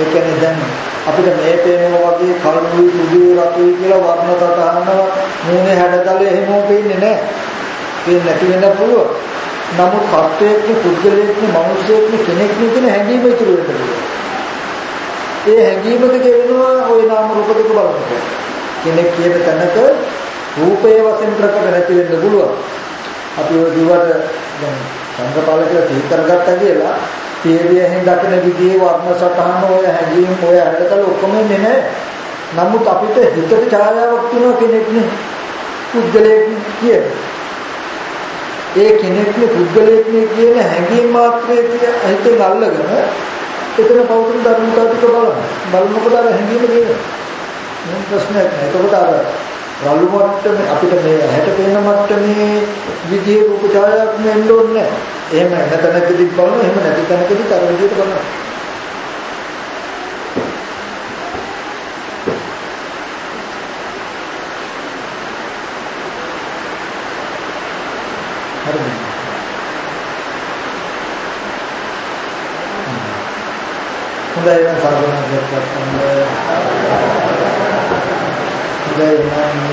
ඒ කියන්නේ දැන් අපිට මේ පේනවා වගේ කල්ුයි සුදුයි රතුයි කියලා වර්ණ සතහන මූණේ හැඩතල එහෙම පේන්නේ නැහැ. ඒ නැති වෙන්න පුළුවන්. නමුත් සත්‍යයේ පුද්ගලයෙක් මිනිසෙක් කෙනෙක් කියන හැඟීම ඉතුරු වෙනවා. ඒ හැඟීමද කියනවා ওই නාම රූප දෙක බලනකොට. කෙනෙක් කියන තැනක රූපයේ වශයෙන් ප්‍රකට නැති වෙන්න පුළුවන්. අපි ඔය කිව්වට දැන් සංගපාල කියලා තීර කරගත්තා කියලා තේරියෙන් දකින විදිහේ වර්ණ සටහන ඔය හැඟීම් ඔය හැඩතල ඔක්කොම ඉන්නේ නැහැ. නමුත් අපිට හිතට ඡායාවක් තියෙන කෙනෙක් නේ පුද්ගලයෙක් කියන. ඒ කෙනෙක් නේ පුද්ගලයෙක් නේ කියන හැඟීම් මාත්‍රයේ හිතෙන් අල්ලගෙන එතන පෞද්ගල ධර්මතාව ටික බලන්න. බලනකොට අර හැඟීම දෙනවා. මොන ප්‍රශ්නයක් නැහැ. එතකොට අර රළු මට්ටමේ අපිට මේ ඇහැට පේන මට්ටමේ විදිහේ රූප ඡායාවක් නෙන්න ඕනේ නැහැ. එහෙම නැතනකදී බලනවා එහෙම නැති තැනකදී අර විදිහට බලනවා. හරිද? හොඳයි නම් සාධනා කරගන්න. හොඳයි නම්